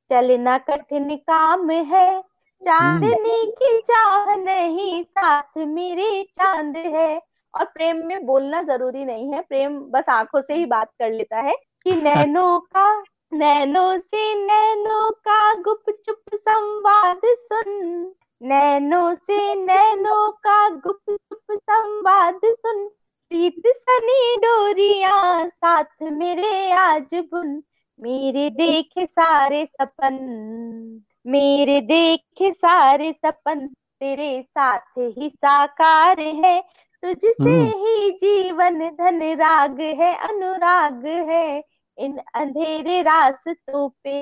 Speaker 5: चलना कठिन काम है। चांदनी की चाह नहीं साथ मेरे चाँद है। और प्रेम में बोलना ज़रूरी नहीं है। प्रेम बस आँखों से ही बात कर लेता है कि नैनो का नैनो से नैनो का गुपचुप संवाद सुन। नैनो से नैनो का गुपचुप संवाद सुन। प्रीत सनी डोरिया साथ मेरे आज बुन। मेरे देखे सारे सपन मेरे देखे सारे सपन तेरे साथ ही साकार है। तुझसे
Speaker 1: हम्म।
Speaker 5: ही जीवन धन राग है अनुराग है। इन अंधेरे रास्तों पे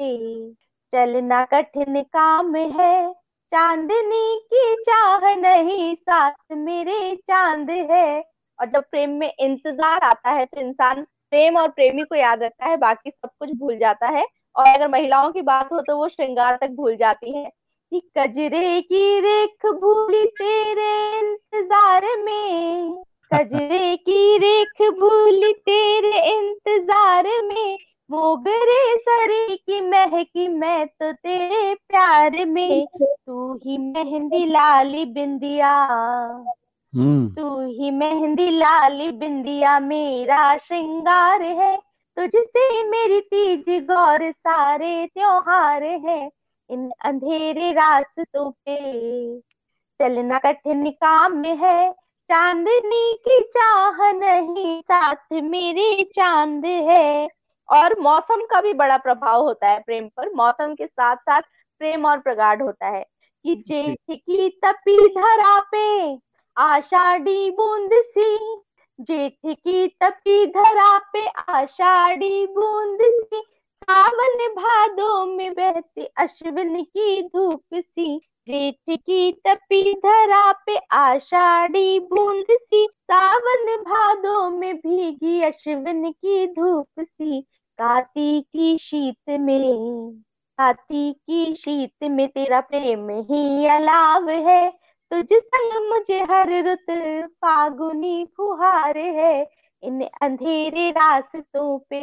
Speaker 5: चलना कठिन काम है। चांदनी की चाह नहीं साथ मेरे चाँद है। और जब प्रेम में इंतज़ार आता है तो इंसान प्रेम और प्रेमी को याद रखता है, बाकी सब कुछ भूल जाता है। और अगर महिलाओं की बात हो तो वो श्रृंगार तक भूल जाती है कि कजरे की रेख भूली तेरे इंतज़ार में। कजरे की रेख भूली तेरे इंतज़ार में। मोगरे सरी की महकी मैं तो तेरे प्यार में। तू ही मेहंदी लाली बिंदिया। तू ही मेहंदी लाली बिंदिया मेरा श्रृंगार है। तुझसे मेरी तीज गौर सारे त्योहार है। इन अंधेरे रास्तों पे चलना कठिन काम है। चांदनी की चाह नहीं साथ मेरे चाँद है। और मौसम का भी बड़ा प्रभाव होता है प्रेम पर। मौसम के साथ साथ प्रेम और प्रगाढ़ होता है कि जेठ की तपी धरा पे आषाढ़ी बूंद सी, जेठ की तपी धरा पे आषाढ़ी बूंद सी, सावन भादों में बहती अश्विन की धूप सी, जेठ की तपी धरा पे आषाढ़ी बूंद सी, सावन भादों में भीगी अश्विन की धूप सी कार्तिक की शीत में, काती की शीत में तेरा प्रेम ही अलाव है तुझ संग मुझे हर रुत फागुनी फुहार है। इन अंधेरे रास्तों पे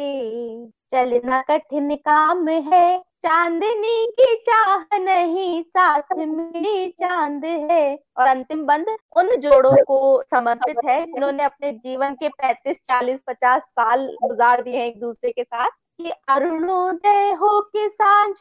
Speaker 5: चलना कठिन काम है। चांदनी की चाह नहीं साथ मेरी चाँद है। और अंतिम बंद उन जोड़ों को समर्पित है जिन्होंने अपने जीवन के 35, 40, 50 साल गुजार दिए हैं एक दूसरे के साथ। कि अरुणोदय हो के साँझ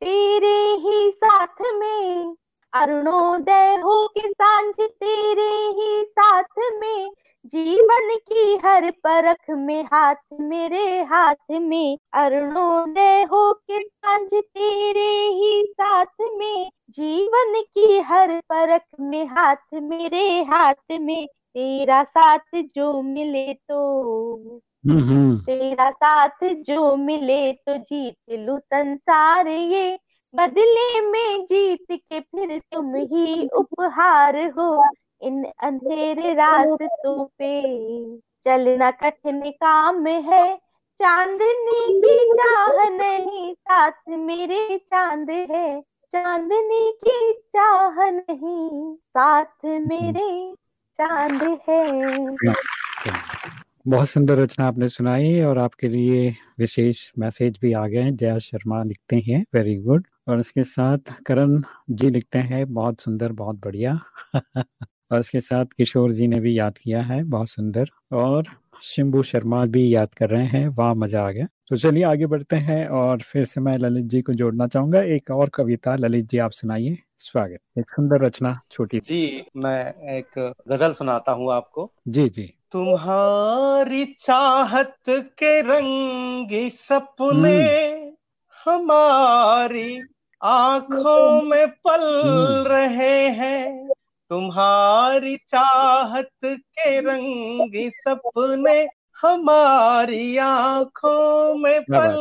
Speaker 5: तेरे ही साथ में अरुणोदय हो के साँझ तेरे ही साथ में जीवन की हर परख में हाथ मेरे हाथ में अरुणोदय हो के साँझ तेरे ही साथ में जीवन की हर परख में हाथ मेरे हाथ में तेरा साथ जो मिले तो
Speaker 1: हम्म हम्म।
Speaker 5: तेरा साथ जो मिले तो जीत लू संसार ये बदले में जीत के फिर तुम ही उपहार हो। इन अंधेरे रास्तों पे चलना कठिन काम है। चांदनी की चाह नहीं, साथ मेरे चाँद है। चांदनी की चाह नहीं, साथ मेरे चाँद है।
Speaker 1: बहुत सुंदर रचना आपने सुनाई और आपके लिए विशेष मैसेज भी आ गए हैं। जया शर्मा लिखते हैं वेरी गुड और इसके साथ करण जी लिखते हैं बहुत सुंदर बहुत बढ़िया। और इसके साथ किशोर जी ने भी याद किया है बहुत सुंदर। और शंभू शर्मा भी याद कर रहे हैं वाह मज़ा आ गया। तो चलिए आगे बढ़ते हैं और फिर से मैं ललित जी को जोड़ना चाहूँगा। एक और कविता ललित जी आप सुनाइए स्वागत। एक सुंदर रचना छोटी।
Speaker 4: जी मैं एक गज़ल सुनाता हूँ आपको।
Speaker 1: जी जी।
Speaker 4: तुम्हारी चाहत के रंगी सपने हमारी आँखों में पल रहे हैं। तुम्हारी चाहत के रंगी सपने हमारी आँखों में पल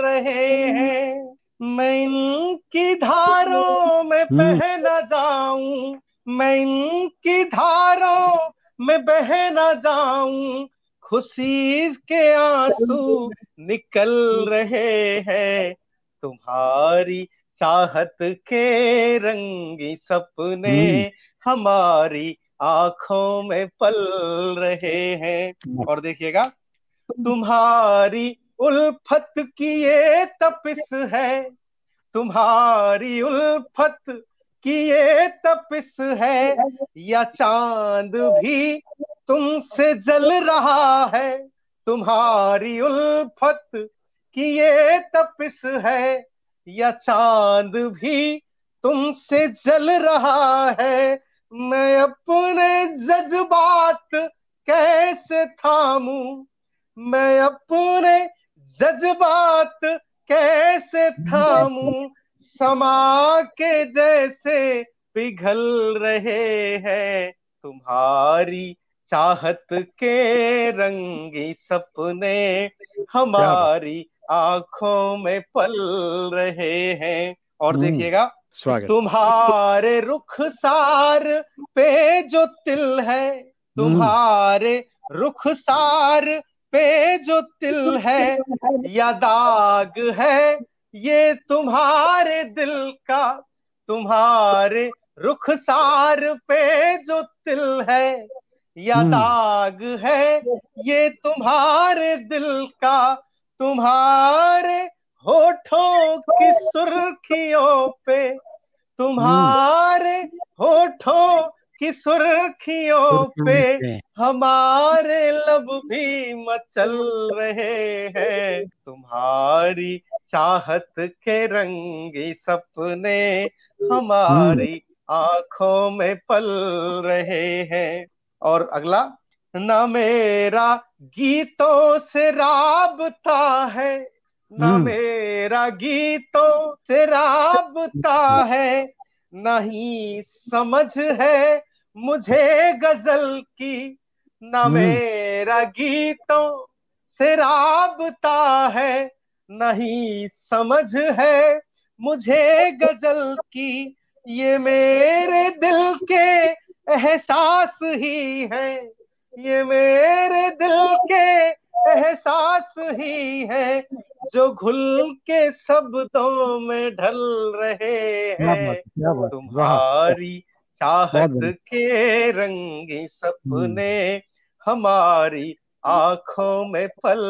Speaker 4: रहे हैं। मैं इनकी धारों में बह न जाऊँ। मैं इनकी धारों में बह न जाऊँ खुशी के आँसू निकल रहे हैं। तुम्हारी चाहत के रंगी सपने हमारी आँखों में पल रहे हैं। और देखिएगा तुम्हारी उल्फत की ये तपिस है। तुम्हारी उल्फत की ये तपिस है या चाँद भी तुमसे जल रहा है? तुम्हारी उल्फत की ये तपिस है या चाँद भी तुमसे जल रहा है? मैं अपने जज्बात कैसे थामू? मैं अपने जज्बात कैसे थामू? समा के जैसे पिघल रहे हैं तुम्हारी चाहत के रंगी सपने हमारी आँखों में पल रहे हैं। और देखिएगा तुम्हारे रुखसार पे जो तिल है तुम्हारे रुखसार पे जो तिल है या दाग है ये तुम्हारे दिल का तुम्हारे रुखसार पे जो तिल है या दाग है ये तुम्हारे दिल का तुम्हारे होठों की सुर्खियों पे तुम्हारे होठों की सुर्खियों पे हमारे लब भी मचल रहे हैं। तुम्हारी चाहत के रंगी सपने हमारी आँखों में पल रहे हैं। और अगला न मेरा गीतों से राबता है ना मेरा गीतों से राबता है नहीं समझ है मुझे गज़ल की न मेरा गीतों से राबता है नहीं समझ है मुझे गज़ल की। ये मेरे दिल के एहसास ही है ये मेरे दिल के एहसास ही है जो घुल के शब्दों में ढल रहे हैं। तुम्हारी चाहत के रंगी सपने हमारी आँखों में पल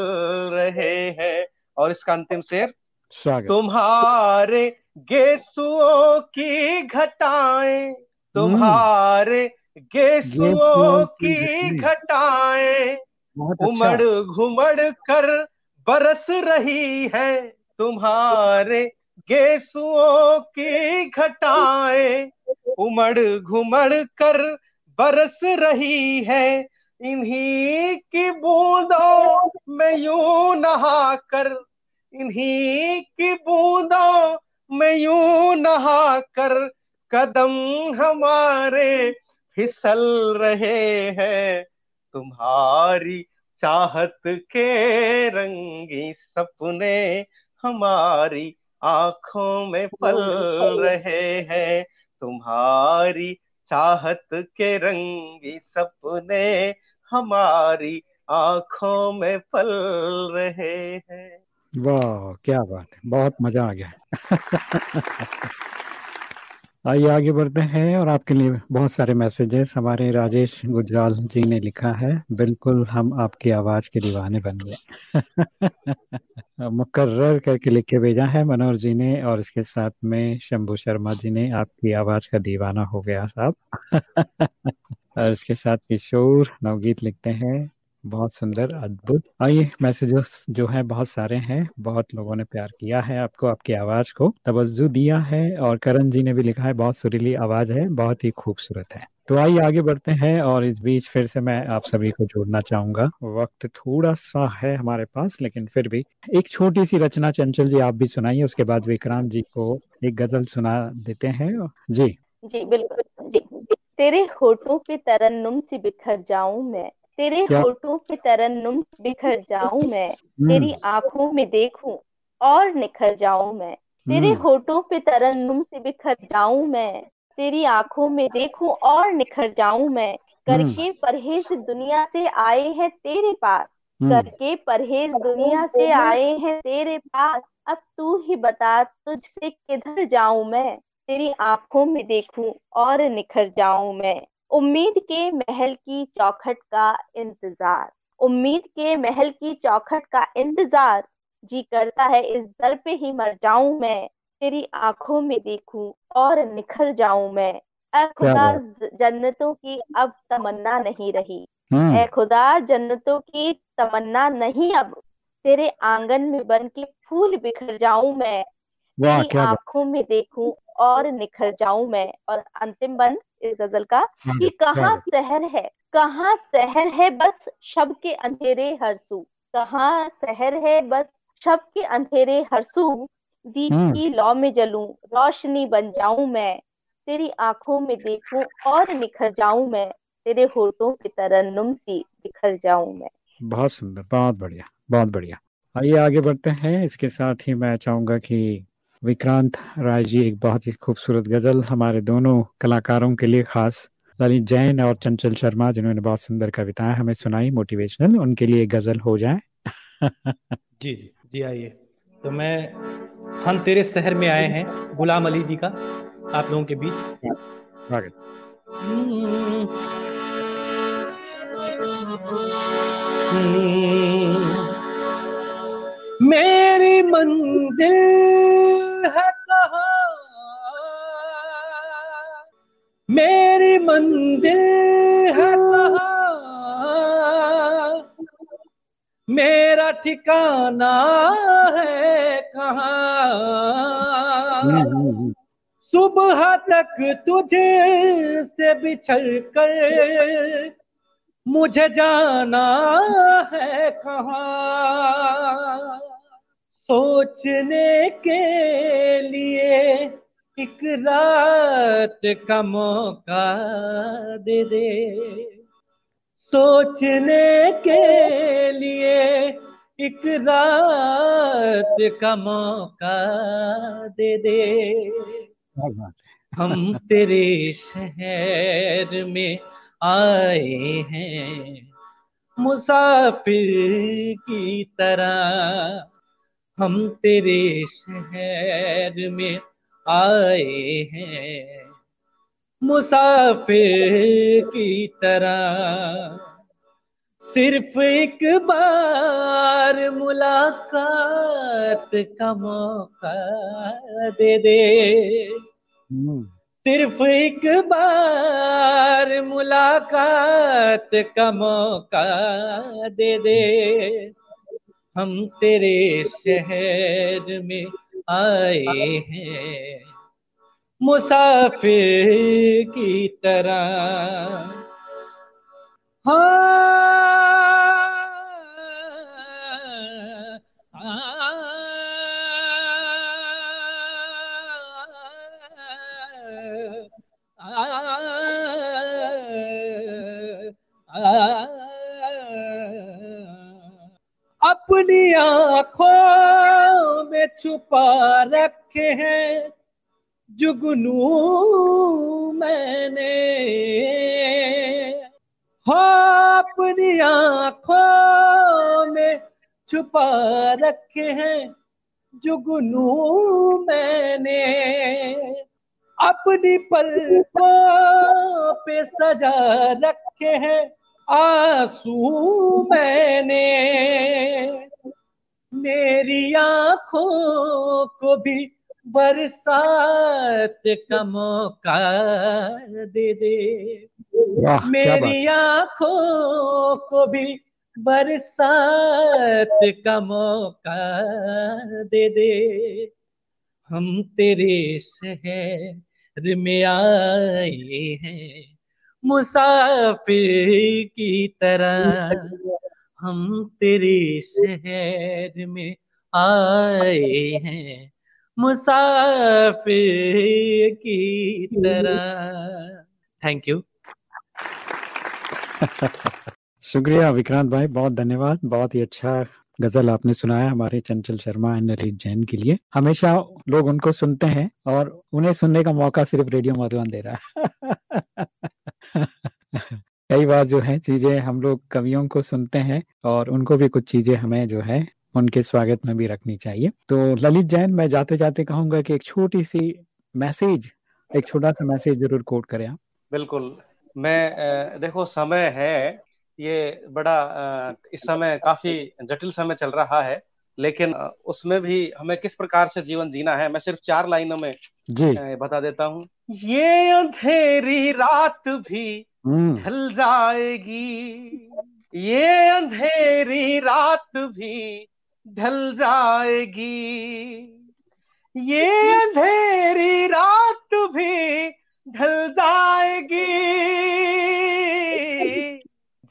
Speaker 4: रहे हैं। और इसका अंतिम शेर तुम्हारे गेसुओं की घटाएँ तुम्हारे गेसुओं की घटाएँ उमड़ घुमड़ कर बरस रही है। तुम्हारे गेसुओं की घटाएँ उमड़ घुमड़ कर बरस रही है। इन्हीं की बूंदों में यूँ नहा कर इन्हीं की बूंदों में यूँ नहा कर कदम हमारे फिसल रहे हैं। तुम्हारी चाहत के रंगी सपने हमारी आँखों में पल रहे हैं तुम्हारी चाहत के रंगी सपने हमारी आँखों में पल रहे हैं।
Speaker 1: वाह क्या बात है बहुत मज़ा आ गया। आइए आगे बढ़ते हैं और आपके लिए बहुत सारे मैसेजेस। हमारे राजेश गुजराल जी ने लिखा है, बिल्कुल हम आपकी आवाज़ के दीवाने बन गए। मुकर्र करके लिख के भेजा है मनोहर जी ने और इसके साथ में शंभू शर्मा जी ने, आपकी आवाज़ का दीवाना हो गया साहब। और इसके साथ किशोर नवगीत लिखते हैं बहुत सुंदर, अद्भुत। आइए, मैसेजेस जो है बहुत सारे हैं, बहुत लोगों ने प्यार किया है आपको, आपकी आवाज़ को। तवज्जो दिया है और करण जी ने भी लिखा है, बहुत सुरीली आवाज़ है, बहुत ही खूबसूरत है। तो आइए, आगे बढ़ते हैं और इस बीच फिर से मैं आप सभी को जोड़ना चाहूँगा। वक्त थोड़ा सा है हमारे पास, लेकिन फिर भी एक छोटी सी रचना, चंचल जी आप भी सुनाइए, उसके बाद विक्रांत जी को एक गज़ल सुना देते हैं। जी।
Speaker 5: जी, बिल्कुल। जी, तेरे होठों पे तरन्नुम से बिखर जाऊँ मैं तेरे? होठों पे तरन्नुम से बिखर जाऊँ मैं
Speaker 1: हम्म,
Speaker 5: तेरी आँखों में देखूँ और निखर जाऊँ मैं तेरे
Speaker 1: हम्म,
Speaker 5: होठों पे तरन्नुम से बिखर जाऊँ मैं तेरी आँखों में देखूँ और निखर जाऊँ मैं करके परहेज दुनिया से आए हैं तेरे पास
Speaker 1: हम्म,
Speaker 5: करके परहेज दुनिया से आए हैं तेरे पास अब तू ही बता तुझसे किधर जाऊँ मैं तेरी आँखों में देखूँ और निखर जाऊँ मैं। उम्मीद के महल की चौखट का इंतज़ार। उम्मीद के महल की चौखट का इंतज़ार। जी करता है इस दर पे ही मर जाऊँ मैं। तेरी आँखों में देखूँ और निखर जाऊँ मैं। ऐ खुदा जन्नतों की अब तमन्ना नहीं रही।
Speaker 1: हम्म,
Speaker 5: ऐ खुदा जन्नतों की तमन्ना नहीं अब। तेरे आँगन में बन के फूल बिखर जाऊँ मैं।
Speaker 1: वाह क्या
Speaker 5: आँखों में देखूँ और निखर जाऊँ मैं। और अंतिम बंद इस गज़ल का
Speaker 1: हाँ,
Speaker 5: कि कहाँ शहर है कहाँ शहर है बस शब के अंधेरे हरसू कहाँ शहर है बस शब के अंधेरे हरसू दीप
Speaker 1: हम्म,
Speaker 5: की लौ में जलूं रोशनी बन जाऊँ मैं। तेरी आँखों में देखूँ और निखर जाऊँ मैं। तेरे होठों की तरन्नुम सी बिखर जाऊँ मैं।
Speaker 1: बहुत सुंदर बहुत बढ़िया बहुत बढ़िया। आइए आगे बढ़ते हैं। इसके साथ ही मैं चाहूँगा कि विक्रांत राय जी एक बहुत ही खूबसूरत गज़ल हमारे दोनों कलाकारों के लिए खास। ललित जैन और चंचल शर्मा जिन्होंने बहुत सुंदर कविताएँ हमें सुनाई मोटिवेशनल उनके लिए गज़ल हो जाए।
Speaker 6: जी जी जी आइए। तो मैं हम तेरे शहर में आए हैं गुलाम अली जी का आप लोगों के बीच।
Speaker 1: स्वागत।
Speaker 6: मेरी मंजिल मेरी मंजिल है कहाँ? मेरा ठिकाना है कहाँ?
Speaker 1: हम्म, हम्म, हम्म,
Speaker 6: सुबह तक तुझे से बिछड़ कर मुझे जाना है कहाँ? सोचने के लिए एक रात का मौका दे दे। सोचने के लिए एक रात का मौका दे दे। हम तेरे शहर में आए हैं मुसाफिर की तरह। हम तेरे शहर में आए हैं। मुसाफिर की तरह सिर्फ़ एक बार मुलाकात का मौका दे दे।
Speaker 1: हम्म,
Speaker 6: सिर्फ़ एक बार मुलाकात का मौका दे दे। हम तेरे शहर में आए हैं। मुसाफिर की तरह। अपनी आँखों में छुपा रखे हैं। जुगनू मैंने। हो, अपनी आँखों में छुपा रखे हैं। जुगनू मैंने। अपनी पलकों पे सजा रखे हैं। आँसू मैंने मेरी आँखों को भी बरसात का मौका दे दे। मेरी आँखों को भी बरसात का मौका दे दे। हम तेरे शहर में आए हैं। मुसाफिर की तरह हम तेरे शहर में आए हैं। मुसाफिर की तरह। थैंक यू
Speaker 1: शुक्रिया विक्रांत भाई, बहुत धन्यवाद, बहुत ही अच्छा गज़ल आपने सुनाया हमारे चंचल शर्मा एंड जैन के लिए। हमेशा लोग उनको सुनते हैं और उन्हें सुनने का मौका सिर्फ़ रेडियो मधुबन दे रहा है। कई बार जो है चीज़ें हम लोग कवियों को सुनते हैं और उनको भी कुछ चीज़ें हमें जो है उनके स्वागत में भी रखनी चाहिए। तो ललित जैन, मैं जाते जाते कहूँगा कि एक छोटी सी मैसेज, एक छोटा सा मैसेज ज़रूर कोट करें आप।
Speaker 4: बिल्कुल। मैं देखो, समय है ये बड़ा इस समय काफ़ी जटिल समय चल रहा है लेकिन उसमें भी हमें किस प्रकार से जीवन जीना है मैं सिर्फ़ चार लाइनों में
Speaker 1: जी।
Speaker 4: बता देता हूँ। ये अंधेरी रात भी
Speaker 1: हम्म।
Speaker 4: ढल जाएगी। ये अंधेरी रात भी ढल जाएगी। ये अंधेरी रात भी ढल जाएगी।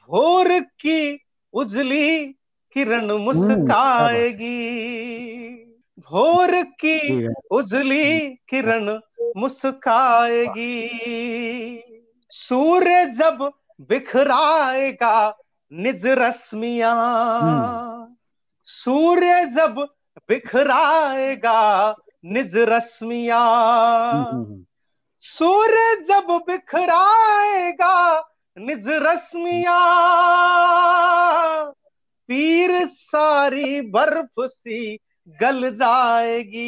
Speaker 4: भोर की उजली किरण मुस्काएगी। भोर की उजली किरण मुस्काएगी। सूर्य जब बिखराएगा निज रश्मिया। सूर्य जब बिखराएगा निज रश्मिया।
Speaker 1: हम्म, हम्म, हम्म।
Speaker 4: सूर्य जब बिखराएगा निज रश्मिया, पीर सारी बर्फ़ सी गल जाएगी।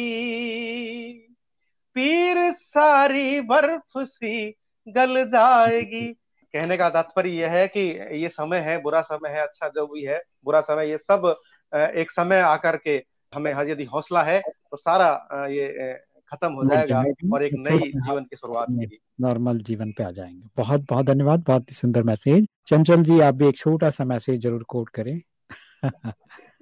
Speaker 4: पीर सारी बर्फ़ सी गल जाएगी। कहने का तात्पर्य यह है कि ये समय है, बुरा समय है अच्छा जो भी है, बुरा समय, ये सब एक समय आकर के हमें यदि हौसला है तो सारा ये खत्म हो जाएगा और एक
Speaker 1: तो
Speaker 4: नई जीवन की शुरुआत होगी।
Speaker 1: नॉर्मल जीवन पे आ जाएँगे। बहुत बहुत धन्यवाद। बहुत ही सुंदर मैसेज। चंचल जी आप भी एक छोटा सा मैसेज ज़रूर कोट करें।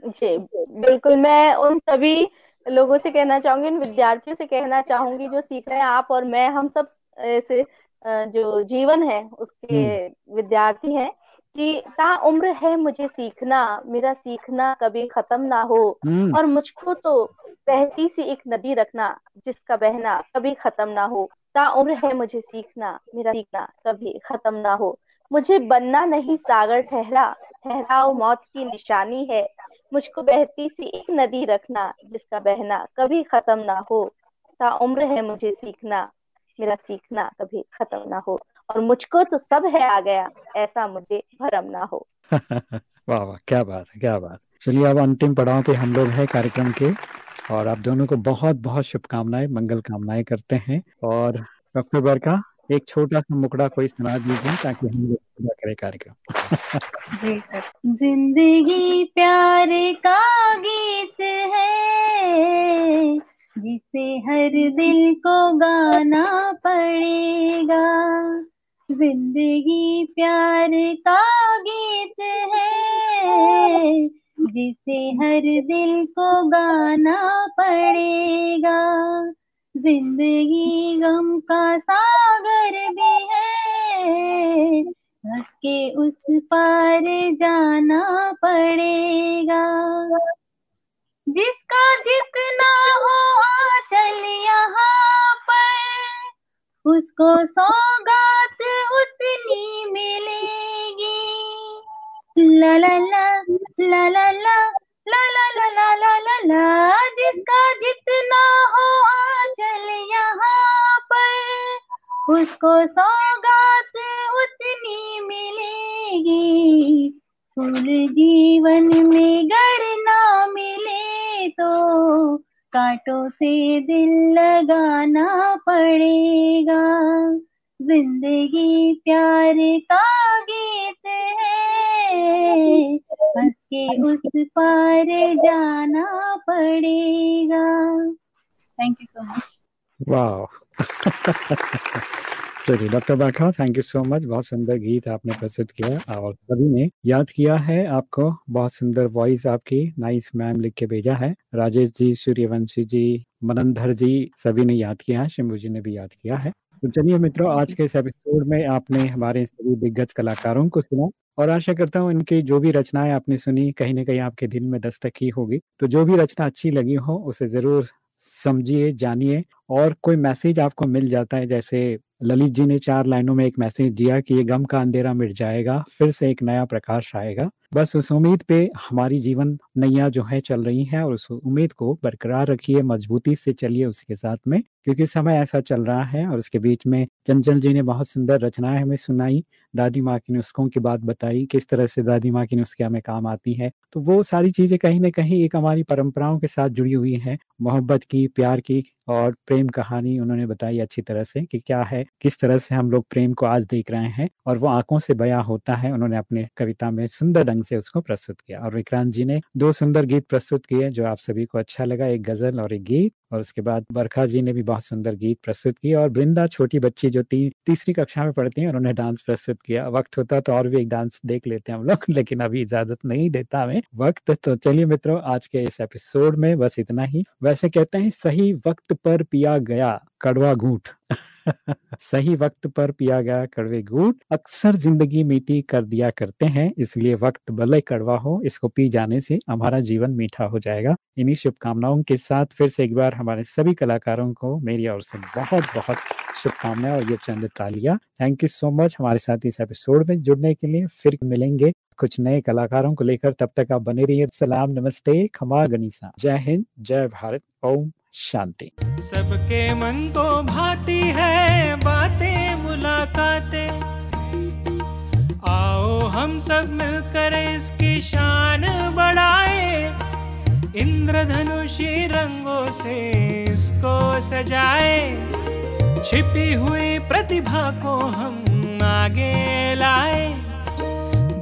Speaker 5: जी बिल्कुल। मैं उन सभी लोगों से कहना चाहूँगी उन विद्यार्थियों से कहना चाहूँगी जो सीख रहे हैं आप और मैं हम सब ऐसे जो जीवन है उसके विद्यार्थी हैं कि ता उम्र है मुझे सीखना मेरा सीखना कभी खत्म ना हो।
Speaker 1: हम्म।
Speaker 5: और मुझको तो बहती सी एक नदी रखना जिसका बहना कभी खत्म ना हो। ता उम्र है मुझे सीखना मेरा सीखना कभी खत्म ना हो। मुझे बनना नहीं सागर ठहरा ठहराओ मौत की निशानी है। मुझको बहती सी एक नदी रखना जिसका बहना कभी खत्म ना हो। ता उम्र है मुझे सीखना मेरा सीखना कभी खत्म ना हो। और मुझको तो सब है आ गया ऐसा मुझे भरम ना हो।
Speaker 1: वाह वाह क्या बात है क्या बात चलिए अब अंतिम पड़ाव पे हम लोग हैं कार्यक्रम के और आप दोनों को बहुत बहुत शुभकामनाएँ मंगल कामनाएँ करते हैं। और डॉक्टर बरका एक छोटा सा मुकड़ा कोई सुना दीजिए ताकि हम लोग पूरा करें कार्यक्रम।
Speaker 7: ज़िंदगी प्यार का गीत है जिसे हर दिल को गाना पड़ेगा। ज़िंदगी प्यार का गीत है, जिसे हर दिल को गाना पड़ेगा। ज़िंदगी गम का सागर भी है हंस के उस पार जाना पड़ेगा। जिसका जितना हो आचल यहाँ पर, उसको सौगात उतनी मिलेगी ला ला ला ला ला ला ला ला ला ला ला ला ला जिसका जितना हो आचल यहाँ पर उसको सौगात उतनी मिलेगी फूल जीवन में गर ना मिले तो कांटों से दिल लगाना पड़ेगा ज़िंदगी प्यार का गीत है। उस पार जाना पड़ेगा। थैंक यू सो मच
Speaker 1: वाह चलिए डॉक्टर बाखा थैंक यू सो मच बहुत सुंदर गीत आपने प्रस्तुत किया और सभी ने याद किया है आपको। बहुत सुंदर वॉइस आपकी नाइस मैम लिख के भेजा है। राजेश जी, सूर्यवंशी जी मनंधर जी, सभी ने याद किया है शंभू जी ने भी याद किया है। तो चलिए मित्रों, आज के इस एपिसोड में आपने हमारे सभी दिग्गज कलाकारों को सुना और आशा करता हूँ इनकी जो भी रचनाएँ आपने सुनी, कहीं ना कहीं आपके दिल में दस्तक की होगी। तो जो भी रचना अच्छी लगी हो, उसे ज़रूर समझिए, जानिए और कोई मैसेज आपको मिल जाता है, जैसे ललित जी ने चार लाइनों में एक मैसेज दिया कि ये गम का अंधेरा मिट जाएगा, फिर से एक नया प्रकाश आएगा। बस उस उम्मीद पे हमारी जीवन नैया जो है चल रही है और उस उम्मीद को बरकरार रखिए, मजबूती से चलिए उसके साथ में, क्योंकि समय ऐसा चल रहा है और उसके बीच में चंचल जी ने बहुत सुंदर रचनाएँ हमें सुनाई, दादी माँ की नुस्खों की बात बताई, किस तरह से दादी माँ की नुस्खे हमें काम आती है तो वो सारी चीज़ें कहीं ना कहीं एक हमारी परंपराओं के साथ जुड़ी हुई है, मोहब्बत की, प्यार की और प्रेम कहानी उन्होंने बताई अच्छी तरह से कि क्या है, किस तरह से हम लोग प्रेम को आज देख रहे हैं और वो आँखों से बया होता है, उन्होंने अपने कविता में सुंदर ढंग से उसको प्रस्तुत किया। और विक्रांत जी ने दो सुंदर गीत प्रस्तुत किए जो आप सभी को अच्छा लगा एक गज़ल और एक गीत। और उसके बाद बरखा जी ने भी बहुत सुंदर गीत प्रस्तुत किए। और वृंदा छोटी बच्ची जो ती, तीसरी कक्षा में पढ़ती है उन्होंने डांस प्रस्तुत किया। वक्त होता तो और भी एक डांस देख लेते हैं हम लोग लेकिन अभी इजाज़त नहीं देता हमें वक्त। तो चलिए मित्रों आज के इस एपिसोड में बस इतना ही। वैसे कहते हैं सही वक्त पर पिया गया कड़वा घूट। सही वक्त पर पिया गया कड़वे घूट अक्सर ज़िंदगी मीठी कर दिया करते हैं, इसलिए वक्त भले कड़वा हो, इसको पी जाने से हमारा जीवन मीठा हो जाएगा। इन्हीं शुभकामनाओं के साथ फिर से एक बार हमारे सभी कलाकारों को मेरी ओर से बहुत बहुत शुभकामनाएँ और ये चंद तालियाँ। थैंक यू सो मच हमारे साथ इस एपिसोड में जुड़ने के लिए। फिर मिलेंगे। कुछ नए कलाकारों को लेकर तब तक आप बने रहिए। सलाम, नमस्ते, खमा गनीसा। जय हिंद, जय भारत, ओम शांति।
Speaker 8: सबके मन को भाती है बातें, मुलाकातें। आओ हम सब मिलकर इसकी शान बढ़ाए। इंद्रधनुषी रंगों से इसको सजाए। छिपी हुई प्रतिभा को हम आगे लाए।